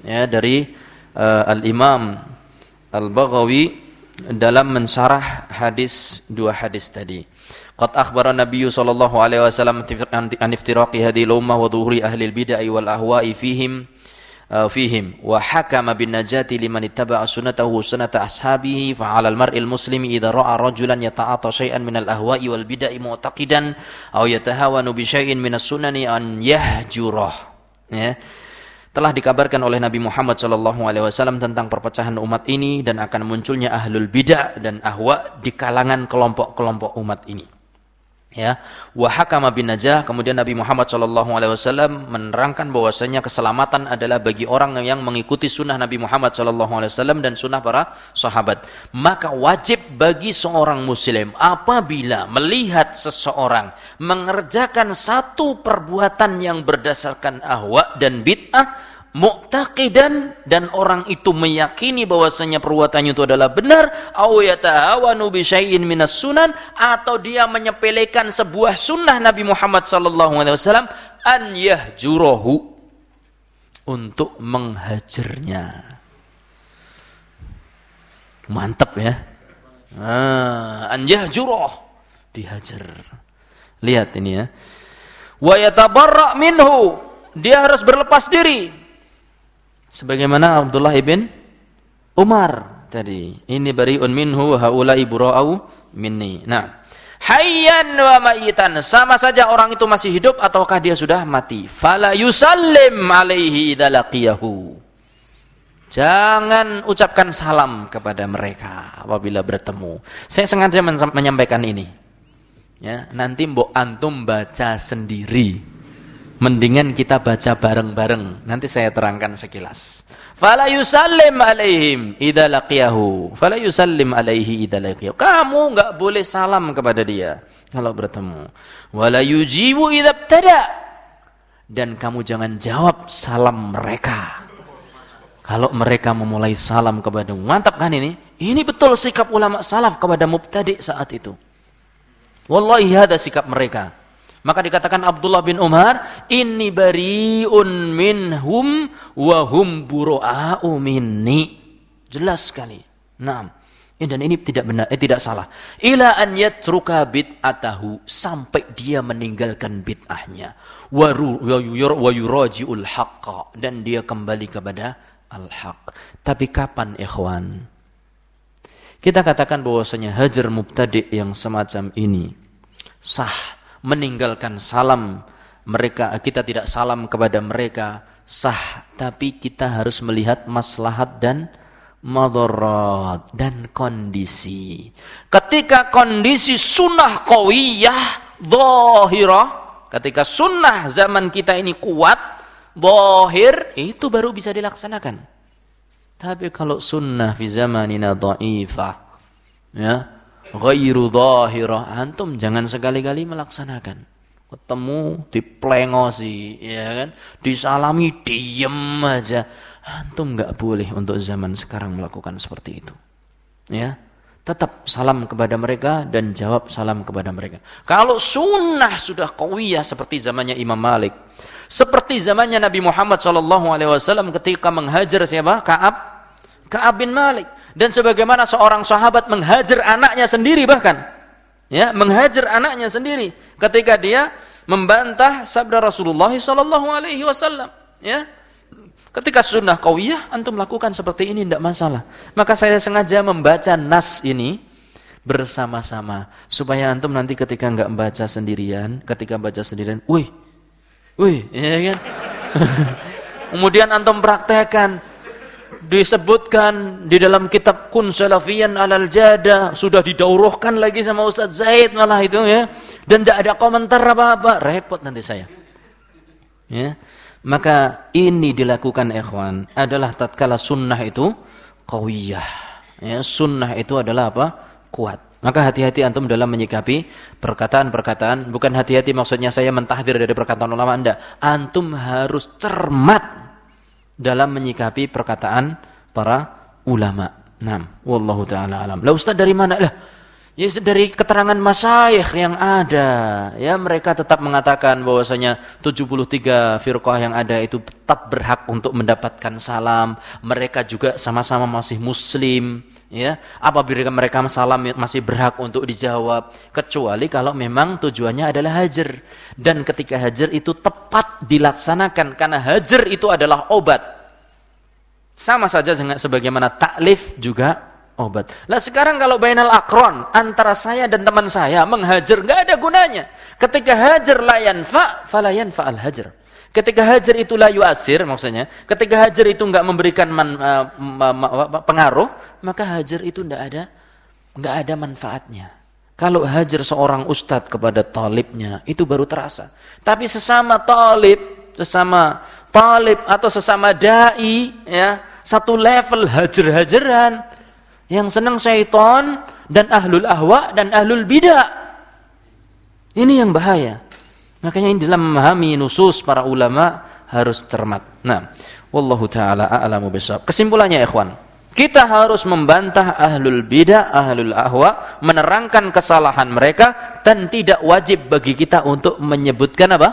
ya dari uh, Al-Imam Al-Baghawi dalam mensyarah hadis dua hadis tadi. Qad akhbara Nabi sallallahu alaihi wasallam an iftiraqi hadhihi al-ummah wa dhuhuri ahli al-bid'ah wal ahwa'i fihim uh, fihim. Wa hakama bin najati liman ittaba'a sunnatahu sunnata ashabihi fa 'ala al-mar'i al-muslimi idza ra'a rajulan yata'ata shay'an min al-ahwa'i wal bid'ah mu'taqidan aw yatahawanu bi syai'in min as-sunani an yahjurah. Ya. Telah dikabarkan oleh Nabi Muhammad sallallahu alaihi wasallam tentang perpecahan umat ini dan akan munculnya ahlul bidah dan ahwa di kalangan kelompok-kelompok umat ini ya. Wa bin najah. Kemudian Nabi Muhammad sallallahu alaihi wasallam menerangkan bahwasanya keselamatan adalah bagi orang yang mengikuti sunnah Nabi Muhammad sallallahu alaihi wasallam dan sunnah para sahabat. Maka wajib bagi seorang muslim apabila melihat seseorang mengerjakan satu perbuatan yang berdasarkan ahwa dan bid'ah mu'taqidan dan orang itu meyakini bahwasanya perbuatannya itu adalah benar au bi syai'in minas sunan atau dia menyepelekan sebuah sunnah Nabi Muhammad sallallahu alaihi wasallam an yahjurahu untuk menghajarnya. Mantap ya? Ah, an yahjurah dihajar. Lihat ini ya. Wa yatabarra minhu dia harus berlepas diri Sebagaimana Abdullah ibn Umar tadi. Ini bariun minhu haula'i bura'au minni. Nah, hayyan wa mayitan. Sama saja orang itu masih hidup ataukah dia sudah mati. Fala yusallim alaihi idalaqiyahu. Jangan ucapkan salam kepada mereka apabila bertemu. Saya sengaja menyampaikan ini. Ya, nanti mbok antum baca sendiri Mendingan kita baca bareng-bareng. Nanti saya terangkan sekilas. Fala yusallim alaihim idza laqiyahu. Fala yusallim alaihi idza laqiyahu. Kamu enggak boleh salam kepada dia kalau bertemu. Wala yujibu idza ibtada. dan kamu jangan jawab salam mereka. Kalau mereka memulai salam kepada mantap kan ini? Ini betul sikap ulama salaf kepada mubtadi saat itu. Wallahi ada sikap mereka. Maka dikatakan Abdullah bin Umar, ini bariun minhum wa hum buru'a'u minni. Jelas sekali. Nah, dan ini tidak benar, eh, tidak salah. Ila an yatruka bid'atahu sampai dia meninggalkan bid'ahnya. Wa yuraji'ul haqqa dan dia kembali kepada al-haq. Tapi kapan ikhwan? Kita katakan bahwasanya hajar mubtadi yang semacam ini sah meninggalkan salam mereka. Kita tidak salam kepada mereka sah tapi kita harus melihat maslahat dan madarat dan kondisi. Ketika kondisi sunnah qawiyah zahirah ketika sunnah zaman kita ini kuat zahir itu baru bisa dilaksanakan. Tapi kalau sunnah fi zamanina dhaifah ya ghairu dhahirah. Antum jangan sekali-kali melaksanakan. Ketemu diplengosi ya kan? Disalami diem aja. Antum nggak boleh untuk zaman sekarang melakukan seperti itu. Ya? Tetap salam kepada mereka dan jawab salam kepada mereka. Kalau sunnah sudah kawiyah seperti zamannya Imam Malik seperti zamannya Nabi Muhammad SAW ketika menghajar siapa? Kaab. Kaab bin Malik dan sebagaimana seorang sahabat menghajar anaknya sendiri bahkan. Ya menghajar anaknya sendiri ketika dia membantah sabda Rasulullah sallallahu alaihi wasallam. Ya ketika sunnah qawiyah antum lakukan seperti ini tidak masalah. Maka saya sengaja membaca nas ini bersama-sama supaya antum nanti ketika enggak membaca sendirian ketika baca sendirian wih wih ya kan? Kemudian antum praktekkan disebutkan di dalam kitab Kun Salafiyan Alal Jada sudah didauruhkan lagi sama Ustaz Zaid malah itu ya. Dan tidak ada komentar apa-apa. Repot nanti saya. Ya. Maka ini dilakukan ikhwan adalah tatkala sunnah itu qawiyah. Ya sunnah itu adalah apa? Kuat. Maka hati-hati antum dalam menyikapi perkataan-perkataan. Bukan hati-hati maksudnya saya mentahdir dari perkataan ulama Anda. Antum harus cermat dalam menyikapi perkataan para ulama. Nah, wallahu taala alam. Lah Ustaz dari mana? Lah, ya dari keterangan masyayikh yang ada. Ya, mereka tetap mengatakan bahwasanya 73 firqah yang ada itu tetap berhak untuk mendapatkan salam. Mereka juga sama-sama masih muslim, ya. Apabila mereka salam masih berhak untuk dijawab kecuali kalau memang tujuannya adalah hajar. Dan ketika hajar itu tepat dilaksanakan karena hajar itu adalah obat. Sama saja dengan sebagaimana taklif juga obat. Lah sekarang kalau bainal akron antara saya dan teman saya menghajar nggak ada gunanya. Ketika hajar layan fa falayan faal hajar. Ketika hajar itu layu asir maksudnya, ketika hajar itu nggak memberikan man, uh, ma, ma, ma, pengaruh, maka hajar itu nggak ada nggak ada manfaatnya. Kalau hajar seorang ustadz kepada talibnya itu baru terasa. Tapi sesama talib, sesama talib atau sesama dai ya satu level hajar-hajaran yang senang syaitan dan ahlul ahwa dan ahlul bidah ini yang bahaya makanya ini dalam memahami nusus para ulama harus cermat nah wallahu taala a'lamu bisawab kesimpulannya ikhwan kita harus membantah ahlul bidah, ahlul ahwa, menerangkan kesalahan mereka dan tidak wajib bagi kita untuk menyebutkan apa?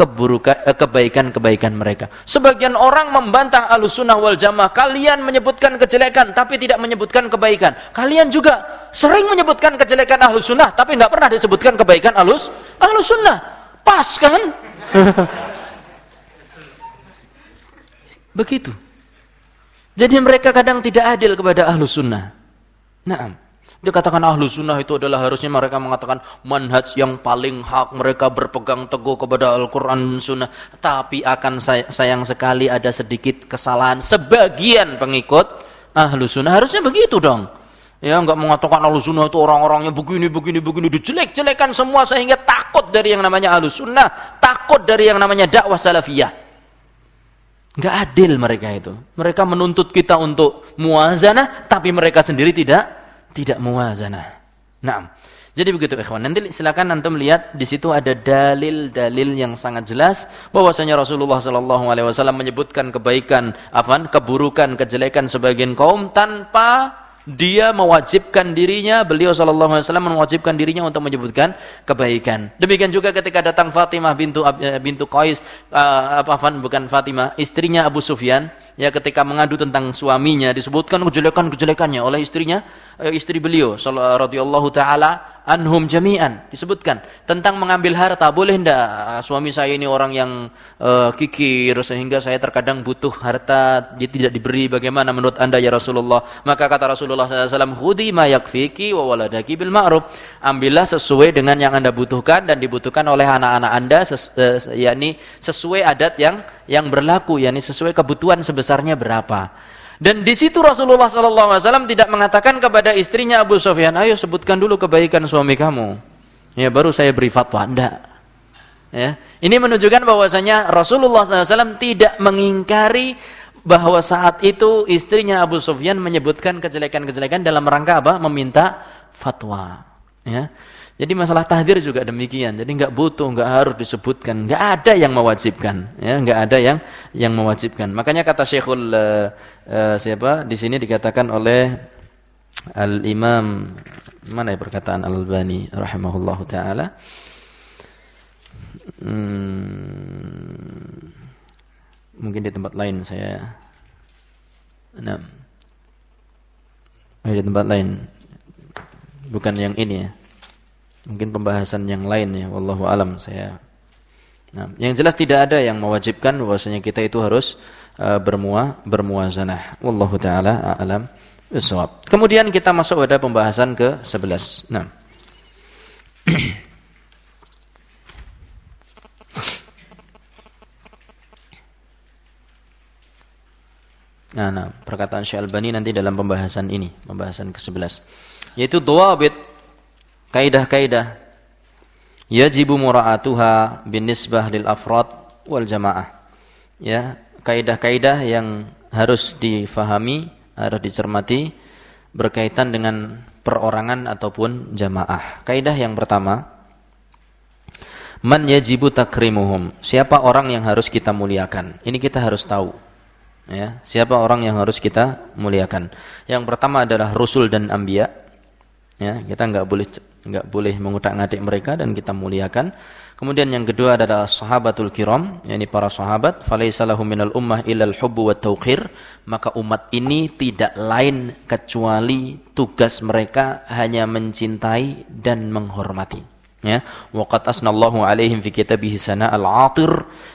keburukan eh, kebaikan-kebaikan mereka. Sebagian orang membantah Ahlussunnah wal Jamaah, kalian menyebutkan kejelekan tapi tidak menyebutkan kebaikan. Kalian juga sering menyebutkan kejelekan Ahlussunnah tapi nggak pernah disebutkan kebaikan Ahlus Ahlussunnah. Pas kan? Begitu. Jadi mereka kadang tidak adil kepada Ahlussunnah. Nah, Dikatakan ahlu sunnah itu adalah harusnya mereka mengatakan manhaj yang paling hak. Mereka berpegang teguh kepada Al-Quran sunnah. Tapi akan sayang sekali ada sedikit kesalahan sebagian pengikut ahlu sunnah. Harusnya begitu dong. Ya, enggak mengatakan ahlu sunnah itu orang-orangnya begini, begini, begini. Dijelek-jelekan semua sehingga takut dari yang namanya ahlu sunnah. Takut dari yang namanya dakwah salafiyah. Enggak adil mereka itu. Mereka menuntut kita untuk muazanah, tapi mereka sendiri tidak tidak muwazanah. Nah, Jadi begitu ikhwan. Nanti silakan antum lihat di situ ada dalil-dalil yang sangat jelas bahwasanya Rasulullah sallallahu alaihi wasallam menyebutkan kebaikan, apa keburukan, kejelekan sebagian kaum tanpa dia mewajibkan dirinya, beliau sallallahu alaihi mewajibkan dirinya untuk menyebutkan kebaikan. Demikian juga ketika datang Fatimah bintu eh, bintu Qais uh, apa bukan Fatimah, istrinya Abu Sufyan, ya ketika mengadu tentang suaminya disebutkan kejelekan-kejelekannya oleh istrinya, uh, istri beliau radhiyallahu taala anhum jami'an. Disebutkan tentang mengambil harta boleh ndak? Suami saya ini orang yang uh, kikir sehingga saya terkadang butuh harta dia tidak diberi. Bagaimana menurut anda ya Rasulullah? Maka kata Rasulullah SAW hudi ma yakfiki wa waladaki bil ma'ruf. Ambillah sesuai dengan yang anda butuhkan dan dibutuhkan oleh anak-anak anda ses, uh, yakni sesuai adat yang yang berlaku yakni sesuai kebutuhan sebesarnya berapa dan di situ Rasulullah SAW tidak mengatakan kepada istrinya Abu Sufyan, ayo sebutkan dulu kebaikan suami kamu. Ya baru saya beri fatwa. Tidak. Ya. Ini menunjukkan bahwasanya Rasulullah SAW tidak mengingkari bahwa saat itu istrinya Abu Sufyan menyebutkan kejelekan-kejelekan dalam rangka apa? Meminta fatwa. Ya. Jadi masalah tahdir juga demikian. Jadi nggak butuh, nggak harus disebutkan, nggak ada yang mewajibkan, ya, nggak ada yang yang mewajibkan. Makanya kata Syekhul uh, uh, siapa di sini dikatakan oleh Al Imam mana ya perkataan Al Albani rahimahullahu taala. Hmm, mungkin di tempat lain saya. Nah, di tempat lain, bukan yang ini ya Mungkin pembahasan yang lain ya, wallahu alam saya. Nah, yang jelas tidak ada yang mewajibkan bahwasanya kita itu harus uh, bermuah bermuazanah. Wallahu taala a'lam bishawab. Kemudian kita masuk pada pembahasan ke-11. Nah. Nah, nah, perkataan Syekh Albani nanti dalam pembahasan ini, pembahasan ke-11. Yaitu dawabit kaidah-kaidah yajibu mura'atuha binisbah lil afrad wal jamaah. Ya, kaidah-kaidah yang harus difahami, harus dicermati berkaitan dengan perorangan ataupun jamaah. Kaidah yang pertama, man yajibu takrimuhum. Siapa orang yang harus kita muliakan? Ini kita harus tahu. Ya, siapa orang yang harus kita muliakan? Yang pertama adalah rusul dan anbiya. Ya, kita nggak boleh enggak boleh mengutak-ngatik mereka dan kita muliakan. Kemudian yang kedua adalah sahabatul kiram, yakni para sahabat, falaisa lahum minal ummah illal hubbu wat tauqir, maka umat ini tidak lain kecuali tugas mereka hanya mencintai dan menghormati ya. Waqad asnallahu alaihim fi kitabihi sana al-atir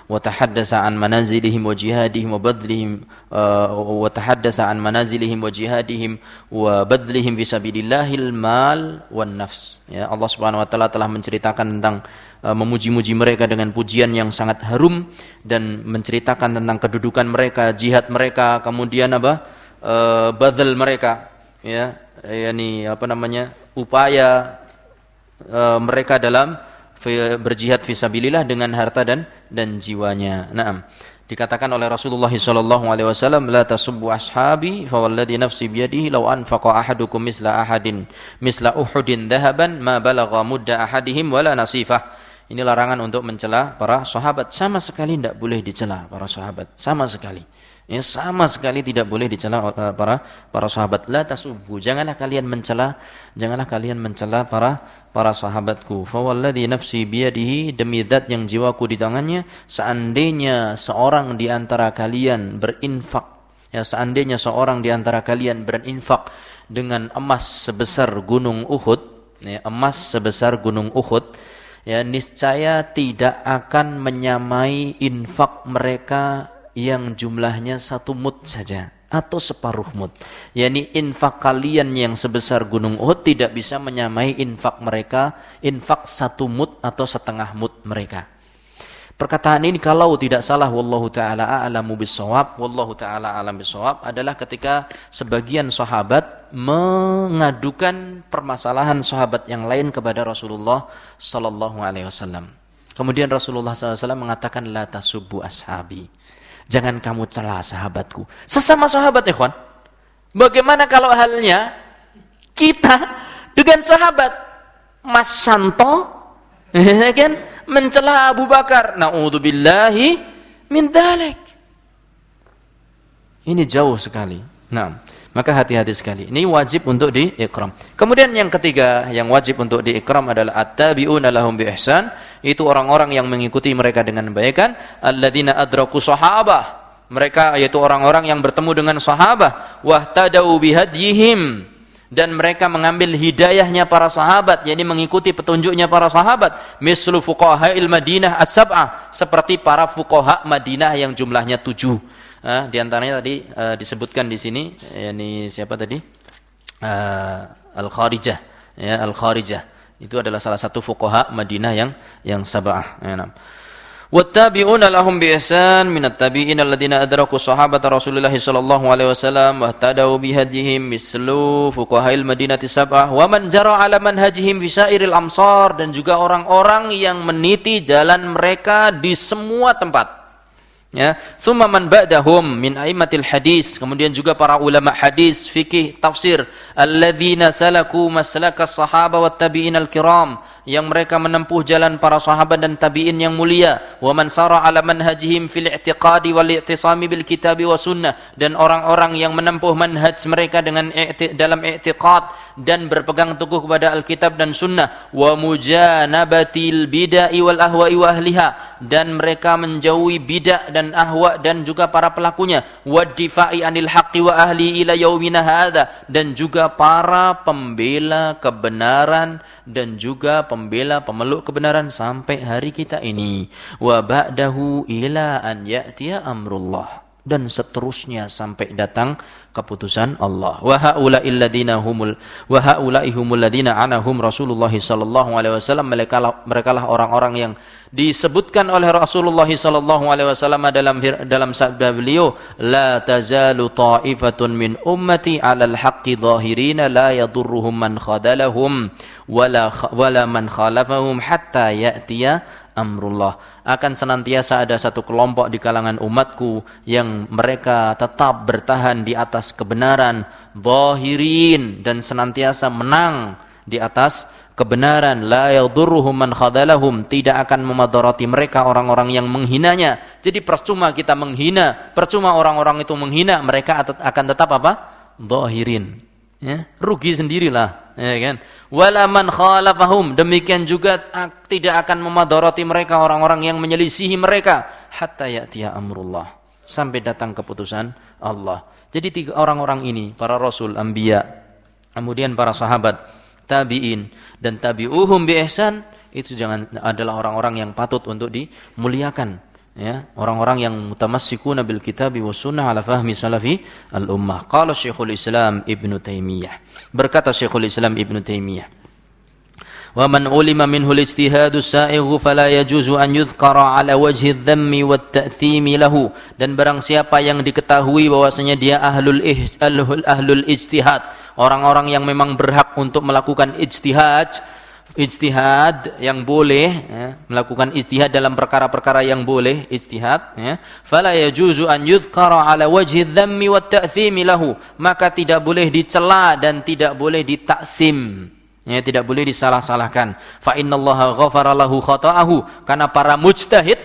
wa tahaddasa an manazilihim wa jihadihim wa badlihim uh, wa tahaddasa an manazilihim wa jihadihim wa badlihim fi sabilillahil mal wan nafs. Ya Allah Subhanahu wa taala telah menceritakan tentang uh, memuji-muji mereka dengan pujian yang sangat harum dan menceritakan tentang kedudukan mereka jihad mereka kemudian apa? Uh, badal mereka. Ya yakni apa namanya? Upaya e, mereka dalam berjihad fisabilillah dengan harta dan dan jiwanya. Naam. Dikatakan oleh Rasulullah sallallahu alaihi wasallam, "La tasubbu ashabi fa walladhi nafsi biyadihi law anfaqa ahadukum misla ahadin misla Uhudin dhahaban ma balagha mudda ahadihim wala nasifah." Ini larangan untuk mencela para sahabat. Sama sekali tidak boleh dicela para sahabat. Sama sekali. Ya, sama sekali tidak boleh dicela uh, para para sahabat. La tasubbu. Janganlah kalian mencela, janganlah kalian mencela para para sahabatku. Fa walladhi nafsi biyadihi demi zat yang jiwaku di tangannya, seandainya seorang di antara kalian berinfak, ya seandainya seorang di antara kalian berinfak dengan emas sebesar gunung Uhud, ya emas sebesar gunung Uhud, ya niscaya tidak akan menyamai infak mereka yang jumlahnya satu mut saja atau separuh mut. yakni infak kalian yang sebesar gunung Uhud tidak bisa menyamai infak mereka, infak satu mut atau setengah mut mereka. Perkataan ini kalau tidak salah wallahu taala a'lamu bisawab, wallahu taala a'lam bisawab adalah ketika sebagian sahabat mengadukan permasalahan sahabat yang lain kepada Rasulullah sallallahu alaihi wasallam. Kemudian Rasulullah SAW mengatakan la tasubbu ashabi Jangan kamu celah sahabatku. Sesama sahabat, ikhwan. Bagaimana kalau halnya kita dengan sahabat? Mas Santo ya kan mencela Abu Bakar. Nauzubillahi min dzalik. Ini jauh sekali. Nah, maka hati-hati sekali. Ini wajib untuk diikram. Kemudian yang ketiga yang wajib untuk diikram adalah at-tabi'una lahum bi ihsan. Itu orang-orang yang mengikuti mereka dengan kebaikan. Alladzina adraku sahabah. Mereka yaitu orang-orang yang bertemu dengan sahabat. Wahtadau bihadyihim dan mereka mengambil hidayahnya para sahabat yakni mengikuti petunjuknya para sahabat mislu fuqaha'il Madinah as-sab'ah seperti para fuqaha Madinah yang jumlahnya tujuh uh, di antaranya tadi uh, disebutkan di sini yakni siapa tadi uh, al-kharijah ya al-kharijah itu adalah salah satu fuqaha Madinah yang yang sab'ah ya, nah. والتابعون لهم بإحسان من التابعين الذين أدركوا صحابة رسول الله صلى الله عليه وسلم واهتدوا بهديهم مثل فقهاء المدينة السبعة ومن جرى على منهجهم في سائر الأمصار dan juga orang-orang yang meniti jalan mereka di semua tempat ya. Summa man ba'dahum min aimatil hadis. Kemudian juga para ulama hadis fikih tafsir. Alladzina salaku maslaka sahaba wat tabi'in al kiram yang mereka menempuh jalan para sahabat dan tabi'in yang mulia. Wa man sara ala manhajihim fil i'tiqadi wal i'tisami bil kitabi wa sunnah. Dan orang-orang yang menempuh manhaj mereka dengan dalam i'tiqad dan berpegang teguh kepada Alkitab dan sunnah. Wa mujanabatil bid'ah wal ahwa'i wa ahliha. Dan mereka menjauhi bidah dan ahwa dan juga para pelakunya. Wadifa'i anil haqqi wa ahli ila yaumina hadza dan juga para pembela kebenaran dan juga pembela pemeluk kebenaran sampai hari kita ini. Wa ba'dahu ila an ya'tiya amrullah. Dan seterusnya sampai datang keputusan Allah. Wa haula'i alladziina humul wa haula'i humul ladziina anahum Rasulullah sallallahu alaihi wasallam. Mereka mereka lah orang-orang yang disebutkan oleh Rasulullah sallallahu alaihi wasallam dalam dalam sabda beliau la tazalu ta'ifatun min ummati 'alal haqqi dhahirina la yadurruhum man khadalahum wala wala man khalafahum hatta ya'tiya amrullah. Akan senantiasa ada satu kelompok di kalangan umatku yang mereka tetap bertahan di atas kebenaran, zahirin dan senantiasa menang di atas kebenaran la yadurruhum man khadalahum tidak akan memadarati mereka orang-orang yang menghinanya. Jadi percuma kita menghina, percuma orang-orang itu menghina, mereka akan tetap apa? Zahirin. Ya, rugi sendirilah, ya kan? wala man khalafahum. Demikian juga tidak akan memadoroti mereka orang-orang yang menyelisihi mereka. Hatta ya'tiya amrullah. Sampai datang keputusan Allah. Jadi tiga orang-orang ini para rasul anbiya kemudian para sahabat tabi'in dan tabi'uhum bi ihsan itu jangan adalah orang-orang yang patut untuk dimuliakan ya orang-orang yang mutamassikuna bil kitabi was sunnah ala fahmi salafi al ummah qala syekhul islam ibnu taimiyah. Berkata syekhul islam ibnu taimiyah wa man ulima minhu al ijtihadu sa'ighu fala yajuzu an yudhkara ala wajhi dhammi wat ta'thimi lahu. Dan barang siapa yang diketahui bahwasanya dia ahlul ahlul, ahlul ijtihad orang-orang yang memang berhak untuk melakukan ijtihad ijtihad yang boleh ya, melakukan ijtihad dalam perkara-perkara yang boleh ijtihad ya. Fala yajuzu an yudhkara ala wajhi dhammi wat ta'thimi lahu. Maka tidak boleh dicela dan tidak boleh ditaksim ya tidak boleh disalah-salahkan. Fa innallaha ghafara lahu khata'ahu. Karena para mujtahid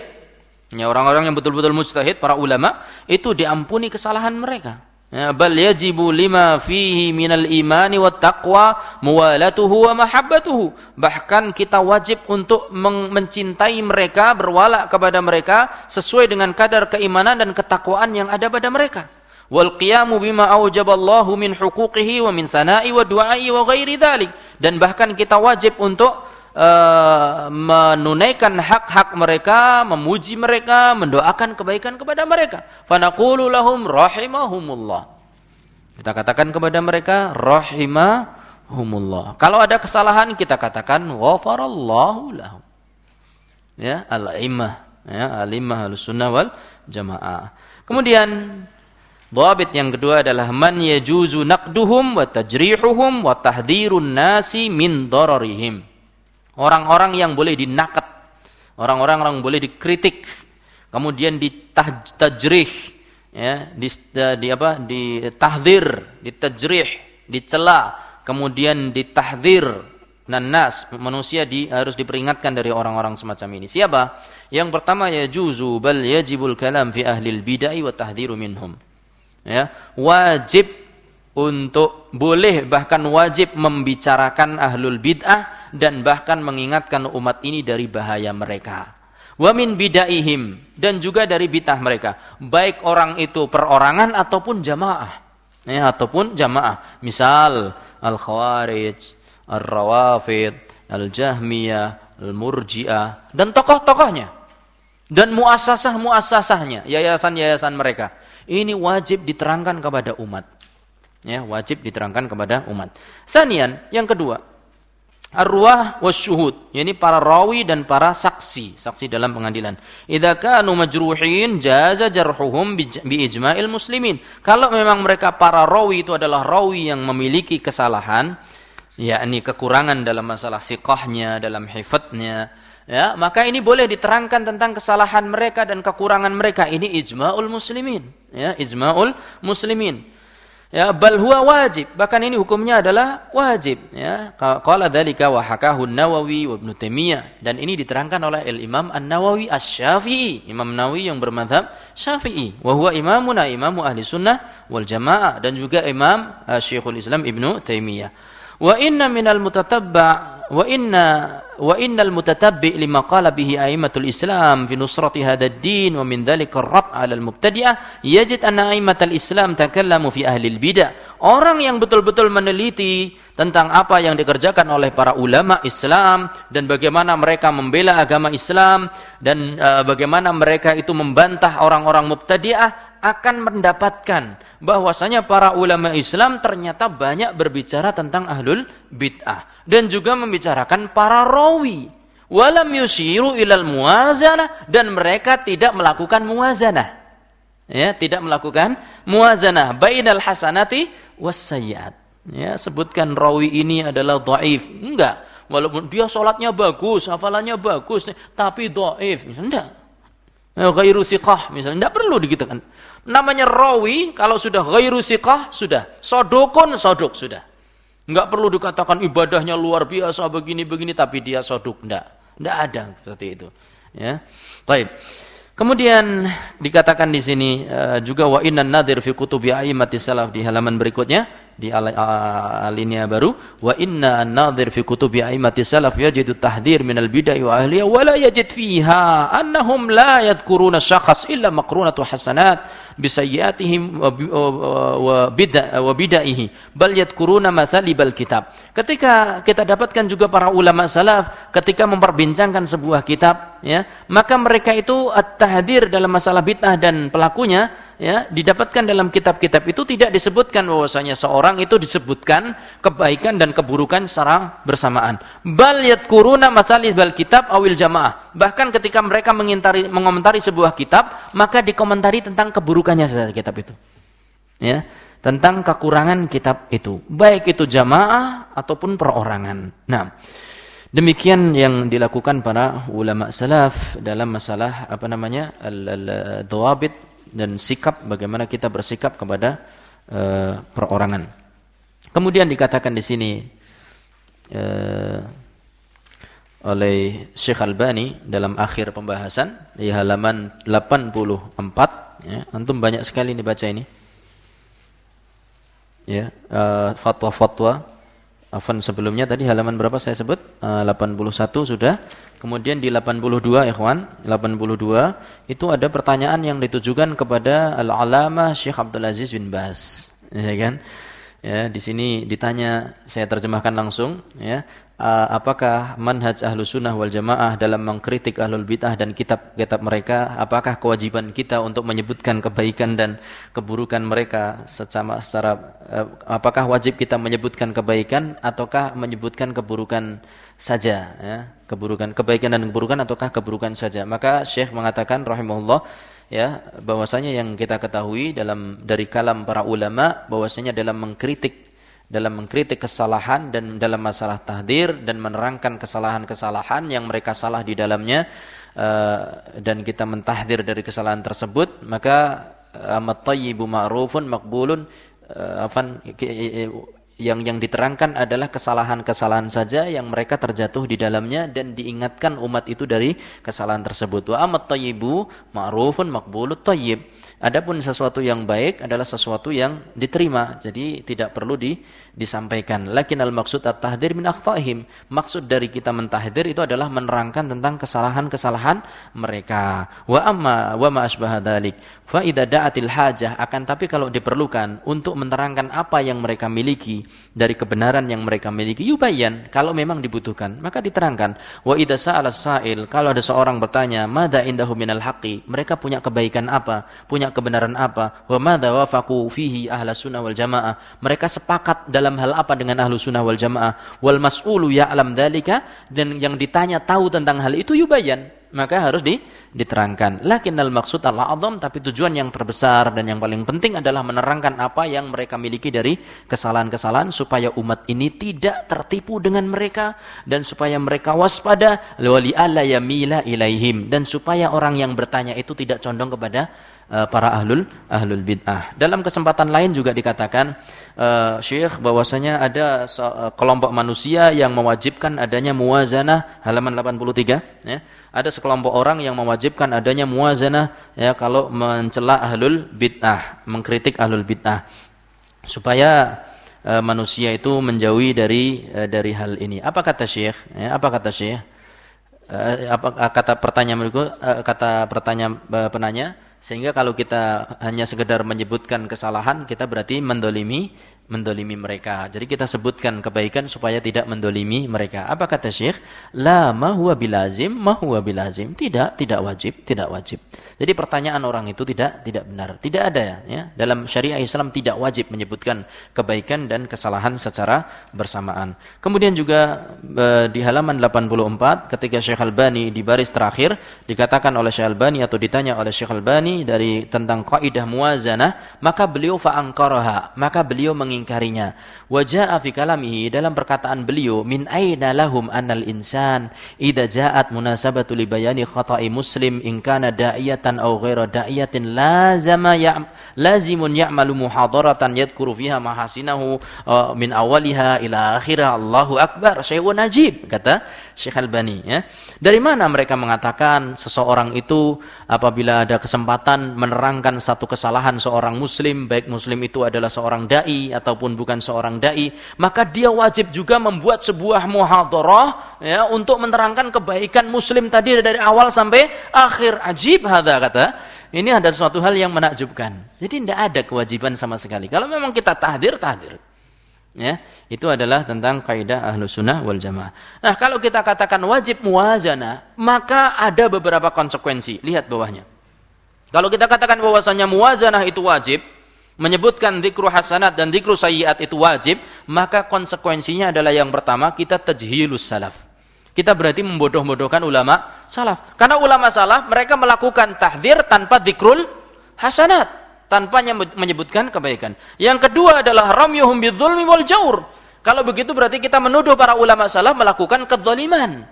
ya orang-orang yang betul-betul mujtahid para ulama itu diampuni kesalahan mereka bal yajibu lima fihi minal imani wa taqwa muwalatuhu wa mahabbatuhu. Bahkan kita wajib untuk mencintai mereka, berwala kepada mereka sesuai dengan kadar keimanan dan ketakwaan yang ada pada mereka. Wal qiyamu bima aujaballahu min huquqihi wa min sana'i wa du'ai wa ghairi dhalik. Dan bahkan kita wajib untuk uh, menunaikan hak-hak mereka, memuji mereka, mendoakan kebaikan kepada mereka. Fanaqulu lahum rahimahumullah. Kita katakan kepada mereka rahimahumullah. Kalau ada kesalahan kita katakan ghafarallahu lahum. Ya, al-immah, ya, al-immah al-sunnah wal jamaah. Kemudian Dhabit yang kedua adalah man yajuzu naqduhum wa tajrihuhum wa tahdhirun nasi min dararihim. Orang-orang yang boleh dinakat, orang-orang yang boleh dikritik, kemudian ditajrih, ya, di, di apa? ditahdir, ditajrih, dicela, kemudian ditahdir nas manusia di, harus diperingatkan dari orang-orang semacam ini. Siapa? Yang pertama ya juzu bal yajibul kalam fi ahlil bid'ah wa tahdhiru minhum. Ya, wajib untuk boleh bahkan wajib membicarakan ahlul bid'ah dan bahkan mengingatkan umat ini dari bahaya mereka. Wa min bidaihim dan juga dari bid'ah mereka, baik orang itu perorangan ataupun jamaah. Ya, ataupun jamaah. Misal al-khawarij, Ar-Rawafid, Al-Jahmiyah, Al-Murji'ah dan tokoh-tokohnya dan muasasah-muasasahnya, yayasan-yayasan mereka. Ini wajib diterangkan kepada umat. Ya, wajib diterangkan kepada umat. Sanian, yang kedua, arwah wasyuhud, yakni para rawi dan para saksi, saksi dalam pengadilan. Idza kanu majruhin jaza jarhuhum bi ijma'il muslimin. Kalau memang mereka para rawi itu adalah rawi yang memiliki kesalahan, yakni kekurangan dalam masalah siqahnya, dalam hifadznya, ya, maka ini boleh diterangkan tentang kesalahan mereka dan kekurangan mereka. Ini ijma'ul muslimin, ya, ijma'ul muslimin. Ya, bal huwa wajib. Bahkan ini hukumnya adalah wajib, ya. Qala dzalika wa hakahu nawawi wa Ibnu Taimiyah dan ini diterangkan oleh Al-Imam An-Nawawi Asy-Syafi'i, Imam Nawawi yang bermadhab Syafi'i. Wa huwa imamuna imamu ahli sunnah wal jamaah dan juga Imam uh, Syekhul Islam Ibnu Taimiyah. Wa inna minal mutatabba wa inna wa innal mutatabbi lima qala bihi a'immatul Islam fi nusrati hadha ad-din wa min dhalika ar-rad 'ala al-mubtadi'ah yajid anna a'immatul Islam takallamu fi ahli al-bid'ah. Orang yang betul-betul meneliti tentang apa yang dikerjakan oleh para ulama Islam dan bagaimana mereka membela agama Islam dan uh, bagaimana mereka itu membantah orang-orang mubtadi'ah akan mendapatkan bahwasanya para ulama Islam ternyata banyak berbicara tentang ahlul bid'ah dan juga membicarakan para rawi. Walam yushiru ilal muwazanah dan mereka tidak melakukan muwazanah ya tidak melakukan muwazanah bainal hasanati wasayyiat ya sebutkan rawi ini adalah dhaif enggak. Walaupun dia sholatnya bagus hafalannya bagus tapi dhaif enggak. Ghairu siqah misalnya. Tidak perlu dikitakan namanya rawi kalau sudah ghairu siqah sudah. Sodokon sodok sudah nggak perlu dikatakan ibadahnya luar biasa begini begini tapi dia sodok enggak enggak ada seperti itu. Ya. Baik. Kemudian dikatakan di sini uh, juga wa innan nadir fi kutubi a'immati salaf di halaman berikutnya di alinea baru wa inna an-nadhir fi kutubi a'immati salaf yajidu tahdhir min al-bid'ah wa ahliha wa la yajid fiha annahum la yadhkuruna syakhs illa maqrunatu hasanat bisayyiatihim wa bid'ah wa bid'aihi bal yadhkuruna mathalibal kitab. Ketika kita dapatkan juga para ulama salaf ketika memperbincangkan sebuah kitab ya maka mereka itu at-tahdhir dalam masalah bid'ah dan pelakunya ya didapatkan dalam kitab-kitab itu tidak disebutkan bahwasanya seorang itu disebutkan kebaikan dan keburukan secara bersamaan. Bal yadkuruna masalis bal kitab awil jamaah. Bahkan ketika mereka mengintari, mengomentari sebuah kitab, maka dikomentari tentang keburukannya saja kitab itu. Ya, tentang kekurangan kitab itu, baik itu jamaah ataupun perorangan. Nah, Demikian yang dilakukan para ulama salaf dalam masalah apa namanya al-dawabit dan sikap bagaimana kita bersikap kepada uh, perorangan. Kemudian dikatakan di sini uh, oleh Syekh Albani dalam akhir pembahasan di halaman 84 ya, antum banyak sekali nih baca ini. Ya, uh, fatwa-fatwa Afan sebelumnya tadi halaman berapa saya sebut? Uh, 81 sudah. Kemudian di 82 ikhwan, 82 itu ada pertanyaan yang ditujukan kepada Al-Alama Syekh Abdul Aziz bin Bas, ya kan? Ya, di sini ditanya saya terjemahkan langsung ya. Apakah manhaj ahlu sunnah wal jamaah dalam mengkritik ahlul bid'ah dan kitab-kitab mereka, apakah kewajiban kita untuk menyebutkan kebaikan dan keburukan mereka secara, secara uh, apakah wajib kita menyebutkan kebaikan ataukah menyebutkan keburukan saja ya, keburukan kebaikan dan keburukan ataukah keburukan saja. Maka Syekh mengatakan rahimahullah ya bahwasanya yang kita ketahui dalam dari kalam para ulama bahwasanya dalam mengkritik dalam mengkritik kesalahan dan dalam masalah tahdir dan menerangkan kesalahan-kesalahan yang mereka salah di dalamnya uh, dan kita mentahdir dari kesalahan tersebut maka eh, amat tayyibu ma'rufun maqbulun uh, afan yang yang diterangkan adalah kesalahan-kesalahan saja yang mereka terjatuh di dalamnya dan diingatkan umat itu dari kesalahan tersebut. Wa amat thayyibu ma'rufun maqbulut thayyib. Adapun sesuatu yang baik adalah sesuatu yang diterima, jadi tidak perlu di, disampaikan. Lakin al maksud at-tahdir min akhtahim. Maksud dari kita mentahdir itu adalah menerangkan tentang kesalahan-kesalahan mereka. Wa amma wa ma asbaha dzalik. Fa idza hajah akan tapi kalau diperlukan untuk menerangkan apa yang mereka miliki dari kebenaran yang mereka miliki yubayyan kalau memang dibutuhkan maka diterangkan. Wa idza sa'ala sa'il kalau ada seorang bertanya, "Madza indahu minal haqqi?" Mereka punya kebaikan apa? Punya kebenaran apa? Wa madza wafaqu fihi ahla sunnah wal jamaah? Mereka sepakat dalam hal apa dengan ahlu sunnah wal jamaah? Wal mas'ulu ya'lam dalika dan yang ditanya tahu tentang hal itu yubayan maka harus di, diterangkan. Lakin al maksud Allah azam tapi tujuan yang terbesar dan yang paling penting adalah menerangkan apa yang mereka miliki dari kesalahan-kesalahan supaya umat ini tidak tertipu dengan mereka dan supaya mereka waspada wali alla yamila ilaihim dan supaya orang yang bertanya itu tidak condong kepada Eh, para ahlul ahlul bid'ah. Dalam kesempatan lain juga dikatakan uh, Syekh bahwasanya ada uh, kelompok manusia yang mewajibkan adanya muwazanah halaman 83 ya. Ada sekelompok orang yang mewajibkan adanya muwazanah ya kalau mencela ahlul bid'ah, mengkritik ahlul bid'ah supaya uh, manusia itu menjauhi dari uh, dari hal ini. Apa kata Syekh? Ya, apa kata Syekh? Uh, apa kata pertanyaan berikut kata pertanyaan uh, penanya sehingga kalau kita hanya sekedar menyebutkan kesalahan, kita berarti mendolimi mendolimi mereka. Jadi kita sebutkan kebaikan supaya tidak mendolimi mereka. Apa kata Syekh? La ma huwa bilazim, ma huwa bilazim. Tidak, tidak wajib, tidak wajib. Jadi pertanyaan orang itu tidak tidak benar. Tidak ada ya. Dalam syariah Islam tidak wajib menyebutkan kebaikan dan kesalahan secara bersamaan. Kemudian juga e, di halaman 84 ketika Syekh Albani di baris terakhir dikatakan oleh Syekh Albani atau ditanya oleh Syekh Albani dari tentang kaidah muwazanah, maka beliau fa'angkaraha, maka beliau mengingkari mengingkarinya. Wajah fi kalamihi dalam perkataan beliau min aina lahum annal insan idza ja'at munasabatu li bayani khata'i muslim in kana da'iyatan aw ghaira da'iyatin lazama ya lazimun ya'malu muhadaratan yadhkuru fiha mahasinahu uh, min awaliha ila akhirah Allahu akbar syai'un najib kata Syekh Albani ya. Dari mana mereka mengatakan seseorang itu apabila ada kesempatan menerangkan satu kesalahan seorang muslim baik muslim itu adalah seorang dai ataupun bukan seorang dai maka dia wajib juga membuat sebuah muhadarah ya untuk menerangkan kebaikan muslim tadi dari awal sampai akhir ajib hadza kata ini ada suatu hal yang menakjubkan jadi tidak ada kewajiban sama sekali kalau memang kita tahdir tahdir Ya, itu adalah tentang kaidah ahlu sunnah wal jamaah. Nah, kalau kita katakan wajib muwazana, maka ada beberapa konsekuensi. Lihat bawahnya. Kalau kita katakan bahwasanya muwazanah itu wajib, menyebutkan zikru hasanat dan zikru sayyiat itu wajib, maka konsekuensinya adalah yang pertama kita tajhilus salaf. Kita berarti membodoh-bodohkan ulama salaf. Karena ulama salaf mereka melakukan tahdir tanpa zikrul hasanat tanpa menyebutkan kebaikan. Yang kedua adalah ramyuhum bidzulmi wal jaur. Kalau begitu berarti kita menuduh para ulama salaf melakukan kezaliman.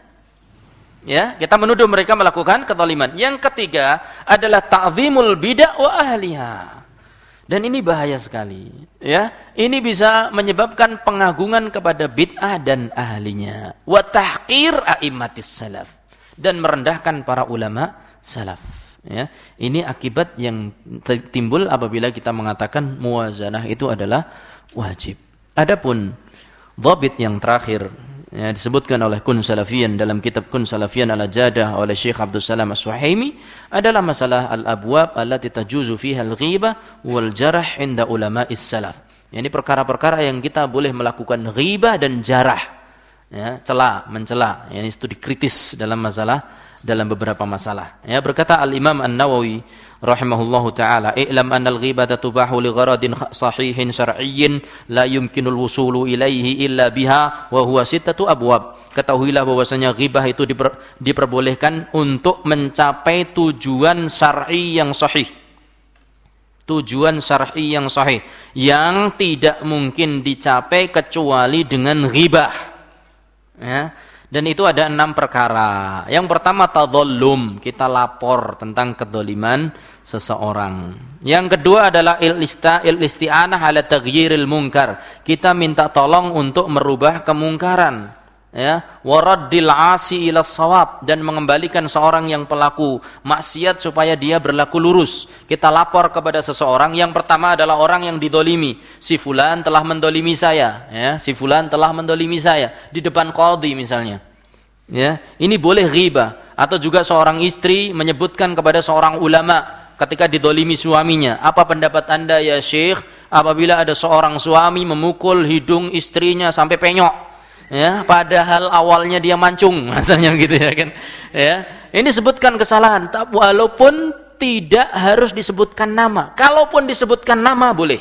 Ya, kita menuduh mereka melakukan kezaliman. Yang ketiga adalah ta'zimul bid'ah wa ahliha. Dan ini bahaya sekali, ya. Ini bisa menyebabkan pengagungan kepada bid'ah dan ahlinya. Wa tahqir a'immatis salaf dan merendahkan para ulama salaf. Ya, ini akibat yang timbul apabila kita mengatakan muwazanah itu adalah wajib. Adapun dhabit yang terakhir ya, disebutkan oleh Kun Salafiyan dalam kitab Kun Salafiyan ala Jadah oleh Syekh Abdul Salam As-Suhaimi adalah masalah al-abwab allati tajuzu fiha al-ghibah wal jarah inda ulama salaf. Ya, ini perkara-perkara yang kita boleh melakukan ghibah dan jarah. Ya, celah, mencela. Ya, ini studi kritis dalam masalah dalam beberapa masalah. Ya berkata Al Imam An Nawawi rahimahullahu taala, "I'lam anna al-ghibata tubahu li gharadin sahihin syar'iyyin la yumkinul wusulu ilaihi illa biha wa huwa sittatu abwab." Ketahuilah bahwasanya ghibah itu diper, diperbolehkan untuk mencapai tujuan syar'i yang sahih. Tujuan syar'i yang sahih yang tidak mungkin dicapai kecuali dengan ghibah. Ya Dan itu ada enam perkara. Yang pertama tadzallum, kita lapor tentang kedoliman seseorang. Yang kedua adalah il-ista il-isti'anah ala taghyiril munkar. Kita minta tolong untuk merubah kemungkaran ya waraddil asi ila sawab dan mengembalikan seorang yang pelaku maksiat supaya dia berlaku lurus. Kita lapor kepada seseorang yang pertama adalah orang yang didolimi. Si fulan telah mendolimi saya. Ya si fulan telah mendolimi saya. Di depan qadhi misalnya. Ya ini boleh riba. Atau juga seorang istri menyebutkan kepada seorang ulama ketika didolimi suaminya. Apa pendapat anda ya syekh? Apabila ada seorang suami memukul hidung istrinya sampai penyok ya padahal awalnya dia mancung misalnya gitu ya kan. Ya ini sebutkan kesalahan walaupun tidak harus disebutkan nama. Kalaupun disebutkan nama boleh.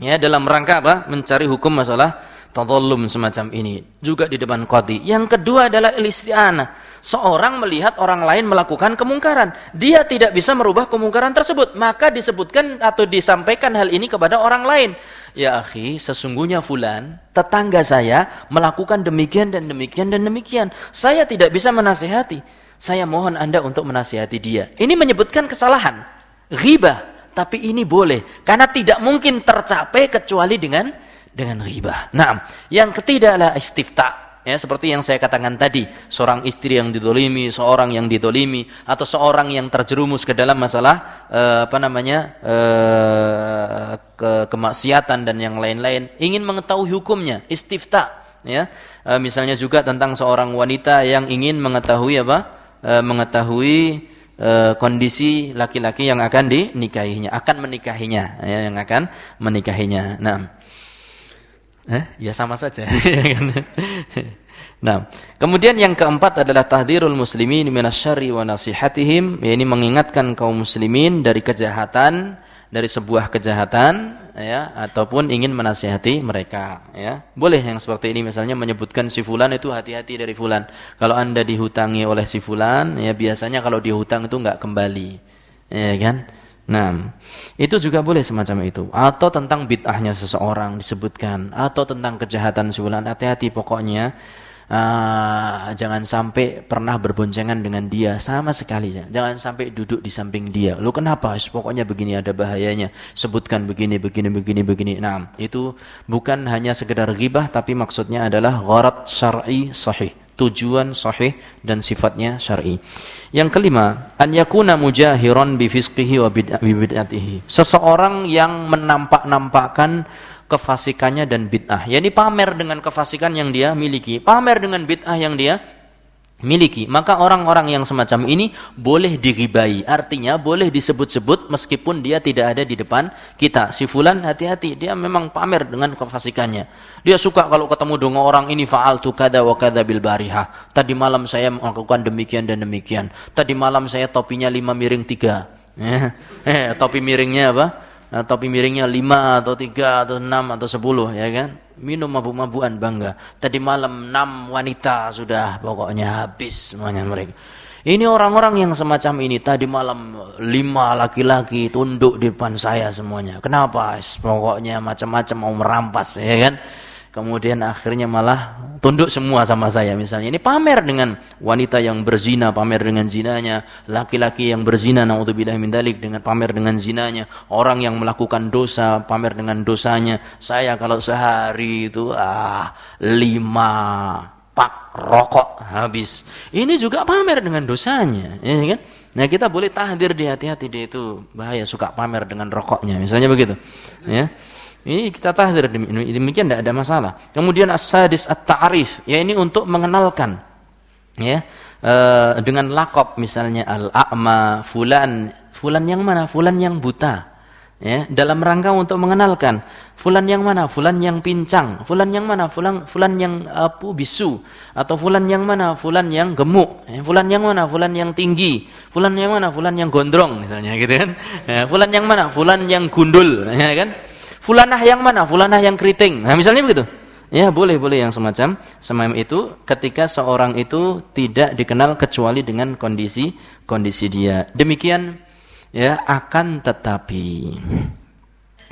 Ya dalam rangka apa? Mencari hukum masalah tadallum semacam ini. Juga di depan qadi. Yang kedua adalah isti'anah. Seorang melihat orang lain melakukan kemungkaran, dia tidak bisa merubah kemungkaran tersebut, maka disebutkan atau disampaikan hal ini kepada orang lain. Ya akhi, sesungguhnya fulan, tetangga saya melakukan demikian dan demikian dan demikian. Saya tidak bisa menasihati. Saya mohon Anda untuk menasihati dia. Ini menyebutkan kesalahan, ghibah, tapi ini boleh karena tidak mungkin tercapai kecuali dengan dengan riba. Nah, yang ketiga adalah istifta. Ya, seperti yang saya katakan tadi, seorang istri yang didolimi, seorang yang didolimi, atau seorang yang terjerumus ke dalam masalah eh, apa namanya eh, ke kemaksiatan dan yang lain-lain, ingin mengetahui hukumnya, istifta. Ya, eh, misalnya juga tentang seorang wanita yang ingin mengetahui apa, eh, mengetahui eh, kondisi laki-laki yang akan dinikahinya, akan menikahinya, ya, yang akan menikahinya. Nah. Eh? Ya sama saja. nah, kemudian yang keempat adalah tahdirul muslimin minasyari wa nasihatihim, ini mengingatkan kaum muslimin dari kejahatan, dari sebuah kejahatan ya ataupun ingin menasihati mereka ya. Boleh yang seperti ini misalnya menyebutkan si fulan itu hati-hati dari fulan. Kalau Anda dihutangi oleh si fulan ya biasanya kalau dihutang itu enggak kembali. Ya kan? Nah, itu juga boleh semacam itu. Atau tentang bid'ahnya seseorang disebutkan. Atau tentang kejahatan sebulan. Hati-hati pokoknya. Uh, jangan sampai pernah berboncengan dengan dia sama sekali jangan sampai duduk di samping dia lu kenapa pokoknya begini ada bahayanya sebutkan begini begini begini begini nah itu bukan hanya sekedar ghibah tapi maksudnya adalah gharat syar'i sahih tujuan sahih dan sifatnya syar'i. Yang kelima, an yakuna mujahiran bi fisqihi wa bid'atihi. Seseorang yang menampak-nampakkan kefasikannya dan bid'ah. Yani pamer dengan kefasikan yang dia miliki, pamer dengan bid'ah yang dia miliki. Maka orang-orang yang semacam ini boleh diribai. Artinya boleh disebut-sebut meskipun dia tidak ada di depan kita. Si fulan hati-hati, dia memang pamer dengan kefasikannya. Dia suka kalau ketemu dengan orang ini faal tu kada wa kada bil bariha. Tadi malam saya melakukan demikian dan demikian. Tadi malam saya topinya lima miring tiga. Eh, eh topi miringnya apa? Eh, topi miringnya lima atau tiga atau enam atau sepuluh ya kan? Minum mabuk-mabukan bangga. Tadi malam enam wanita sudah pokoknya habis semuanya mereka. Ini orang-orang yang semacam ini tadi malam lima laki-laki tunduk di depan saya semuanya. Kenapa? Pokoknya macam-macam mau merampas ya kan? Kemudian akhirnya malah tunduk semua sama saya misalnya. Ini pamer dengan wanita yang berzina pamer dengan zinanya. Laki-laki yang berzina naudzubillah min dalik dengan pamer dengan zinanya. Orang yang melakukan dosa pamer dengan dosanya. Saya kalau sehari itu ah lima pak rokok habis. Ini juga pamer dengan dosanya ya kan? Nah kita boleh tahdir di hati-hati dia itu. Bahaya suka pamer dengan rokoknya misalnya begitu ya ini kita tahdir demikian tidak ada masalah. Kemudian as-sadis at-ta'rif, ya ini untuk mengenalkan ya e, dengan lakop misalnya al-a'ma fulan, fulan yang mana? Fulan yang buta. Ya, dalam rangka untuk mengenalkan fulan yang mana, fulan yang pincang, fulan yang mana, fulan fulan yang apa bisu atau fulan yang mana, fulan yang gemuk, ya, fulan yang mana, fulan yang tinggi, fulan yang mana, fulan yang gondrong misalnya gitu kan. Ya, fulan yang mana, fulan yang gundul, ya kan? Fulanah yang mana? Fulanah yang keriting. Nah, misalnya begitu. Ya, boleh-boleh yang semacam semacam itu ketika seorang itu tidak dikenal kecuali dengan kondisi kondisi dia. Demikian ya akan tetapi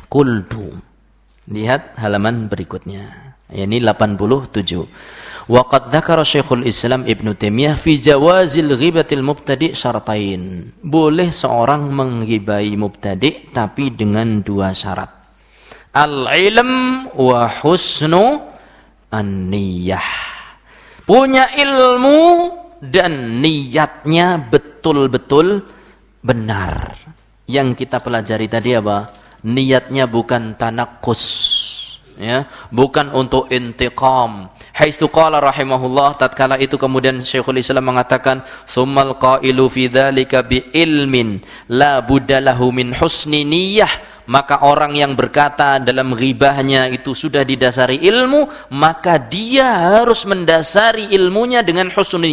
kultu Lihat halaman berikutnya. Ini 87. Waqad dzakara Syekhul Islam Ibnu Taimiyah fi jawazil ghibatil mubtadi syaratain. Boleh seorang menggibai mubtadi tapi dengan dua syarat. Al-ilm wa husnu an-niyah. Punya ilmu dan niatnya betul-betul benar. Yang kita pelajari tadi apa? Niatnya bukan tanakus ya bukan untuk intiqam haitsu qala rahimahullah tatkala itu kemudian Syekhul Islam mengatakan summal qailu fi dzalika bi ilmin la budalahu min husni niyyah maka orang yang berkata dalam ghibahnya itu sudah didasari ilmu maka dia harus mendasari ilmunya dengan husnul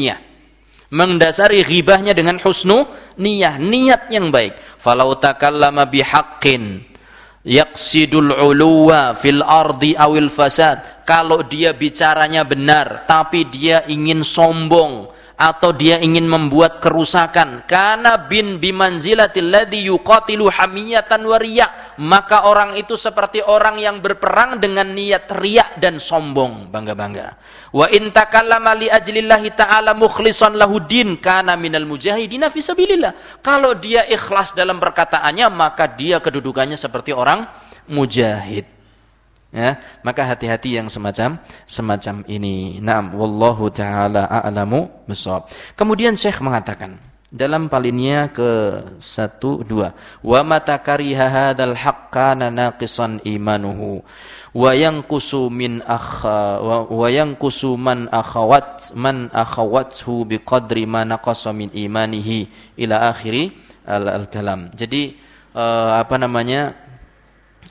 mendasari ghibahnya dengan husnu niyah niat yang baik. Falau takallama bihaqqin yaqsidul uluwa fil ardi awil fasad. Kalau dia bicaranya benar tapi dia ingin sombong atau dia ingin membuat kerusakan. Karena bin bimanzilatil yuqatilu hamiyatan wariya maka orang itu seperti orang yang berperang dengan niat riak dan sombong. Bangga-bangga. Wa in li ajlillahi ta'ala mukhlishan kana minal mujahidina fi kalau dia ikhlas dalam perkataannya maka dia kedudukannya seperti orang mujahid ya maka hati-hati yang semacam semacam ini. Naam wallahu taala a'lamu bissawab. Kemudian Syekh mengatakan dalam palinnya ke satu dua wa mata kariha hadzal haqqa naqisan imanuhu wa yanqusu min akha wa yanqusu man akhawat man akhawathu biqadri ma naqasa min imanihi ila akhiri al-kalam. Jadi uh, apa namanya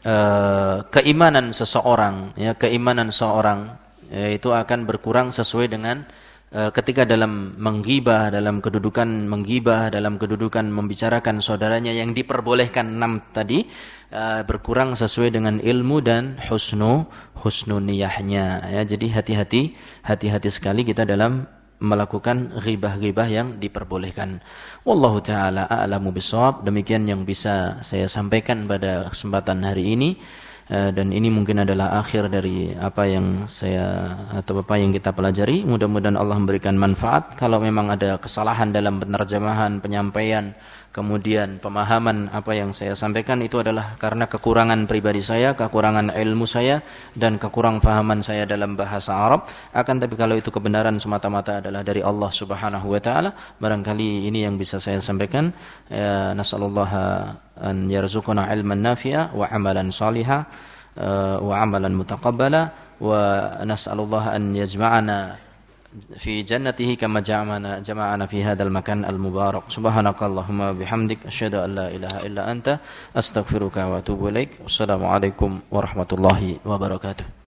Eh, keimanan seseorang ya keimanan seorang ya, itu akan berkurang sesuai dengan uh, ketika dalam menggibah dalam kedudukan menggibah dalam kedudukan membicarakan saudaranya yang diperbolehkan enam tadi uh, berkurang sesuai dengan ilmu dan husnu husnu niyahnya ya. Jadi hati-hati hati-hati sekali kita dalam melakukan ghibah-ghibah yang diperbolehkan. Wallahu taala a'lamu bisawab. Demikian yang bisa saya sampaikan pada kesempatan hari ini eh, dan ini mungkin adalah akhir dari apa yang saya atau apa yang kita pelajari. Mudah-mudahan Allah memberikan manfaat. Kalau memang ada kesalahan dalam penerjemahan, penyampaian kemudian pemahaman apa yang saya sampaikan itu adalah karena kekurangan pribadi saya, kekurangan ilmu saya dan kekurang fahaman saya dalam bahasa Arab. Akan tapi kalau itu kebenaran semata-mata adalah dari Allah Subhanahu wa taala, barangkali ini yang bisa saya sampaikan. Ya, nasallallahu an yarzuqana ilman nafi'a wa amalan salihah wa amalan mutaqabbala wa nas'alullah an yajma'ana fi jannatihi kama jama'ana jama'ana fi hadzal makan al mubarak subhanakallahumma bihamdik asyhadu an la ilaha illa anta astaghfiruka wa atubu ilaik. Assalamualaikum warahmatullahi wabarakatuh.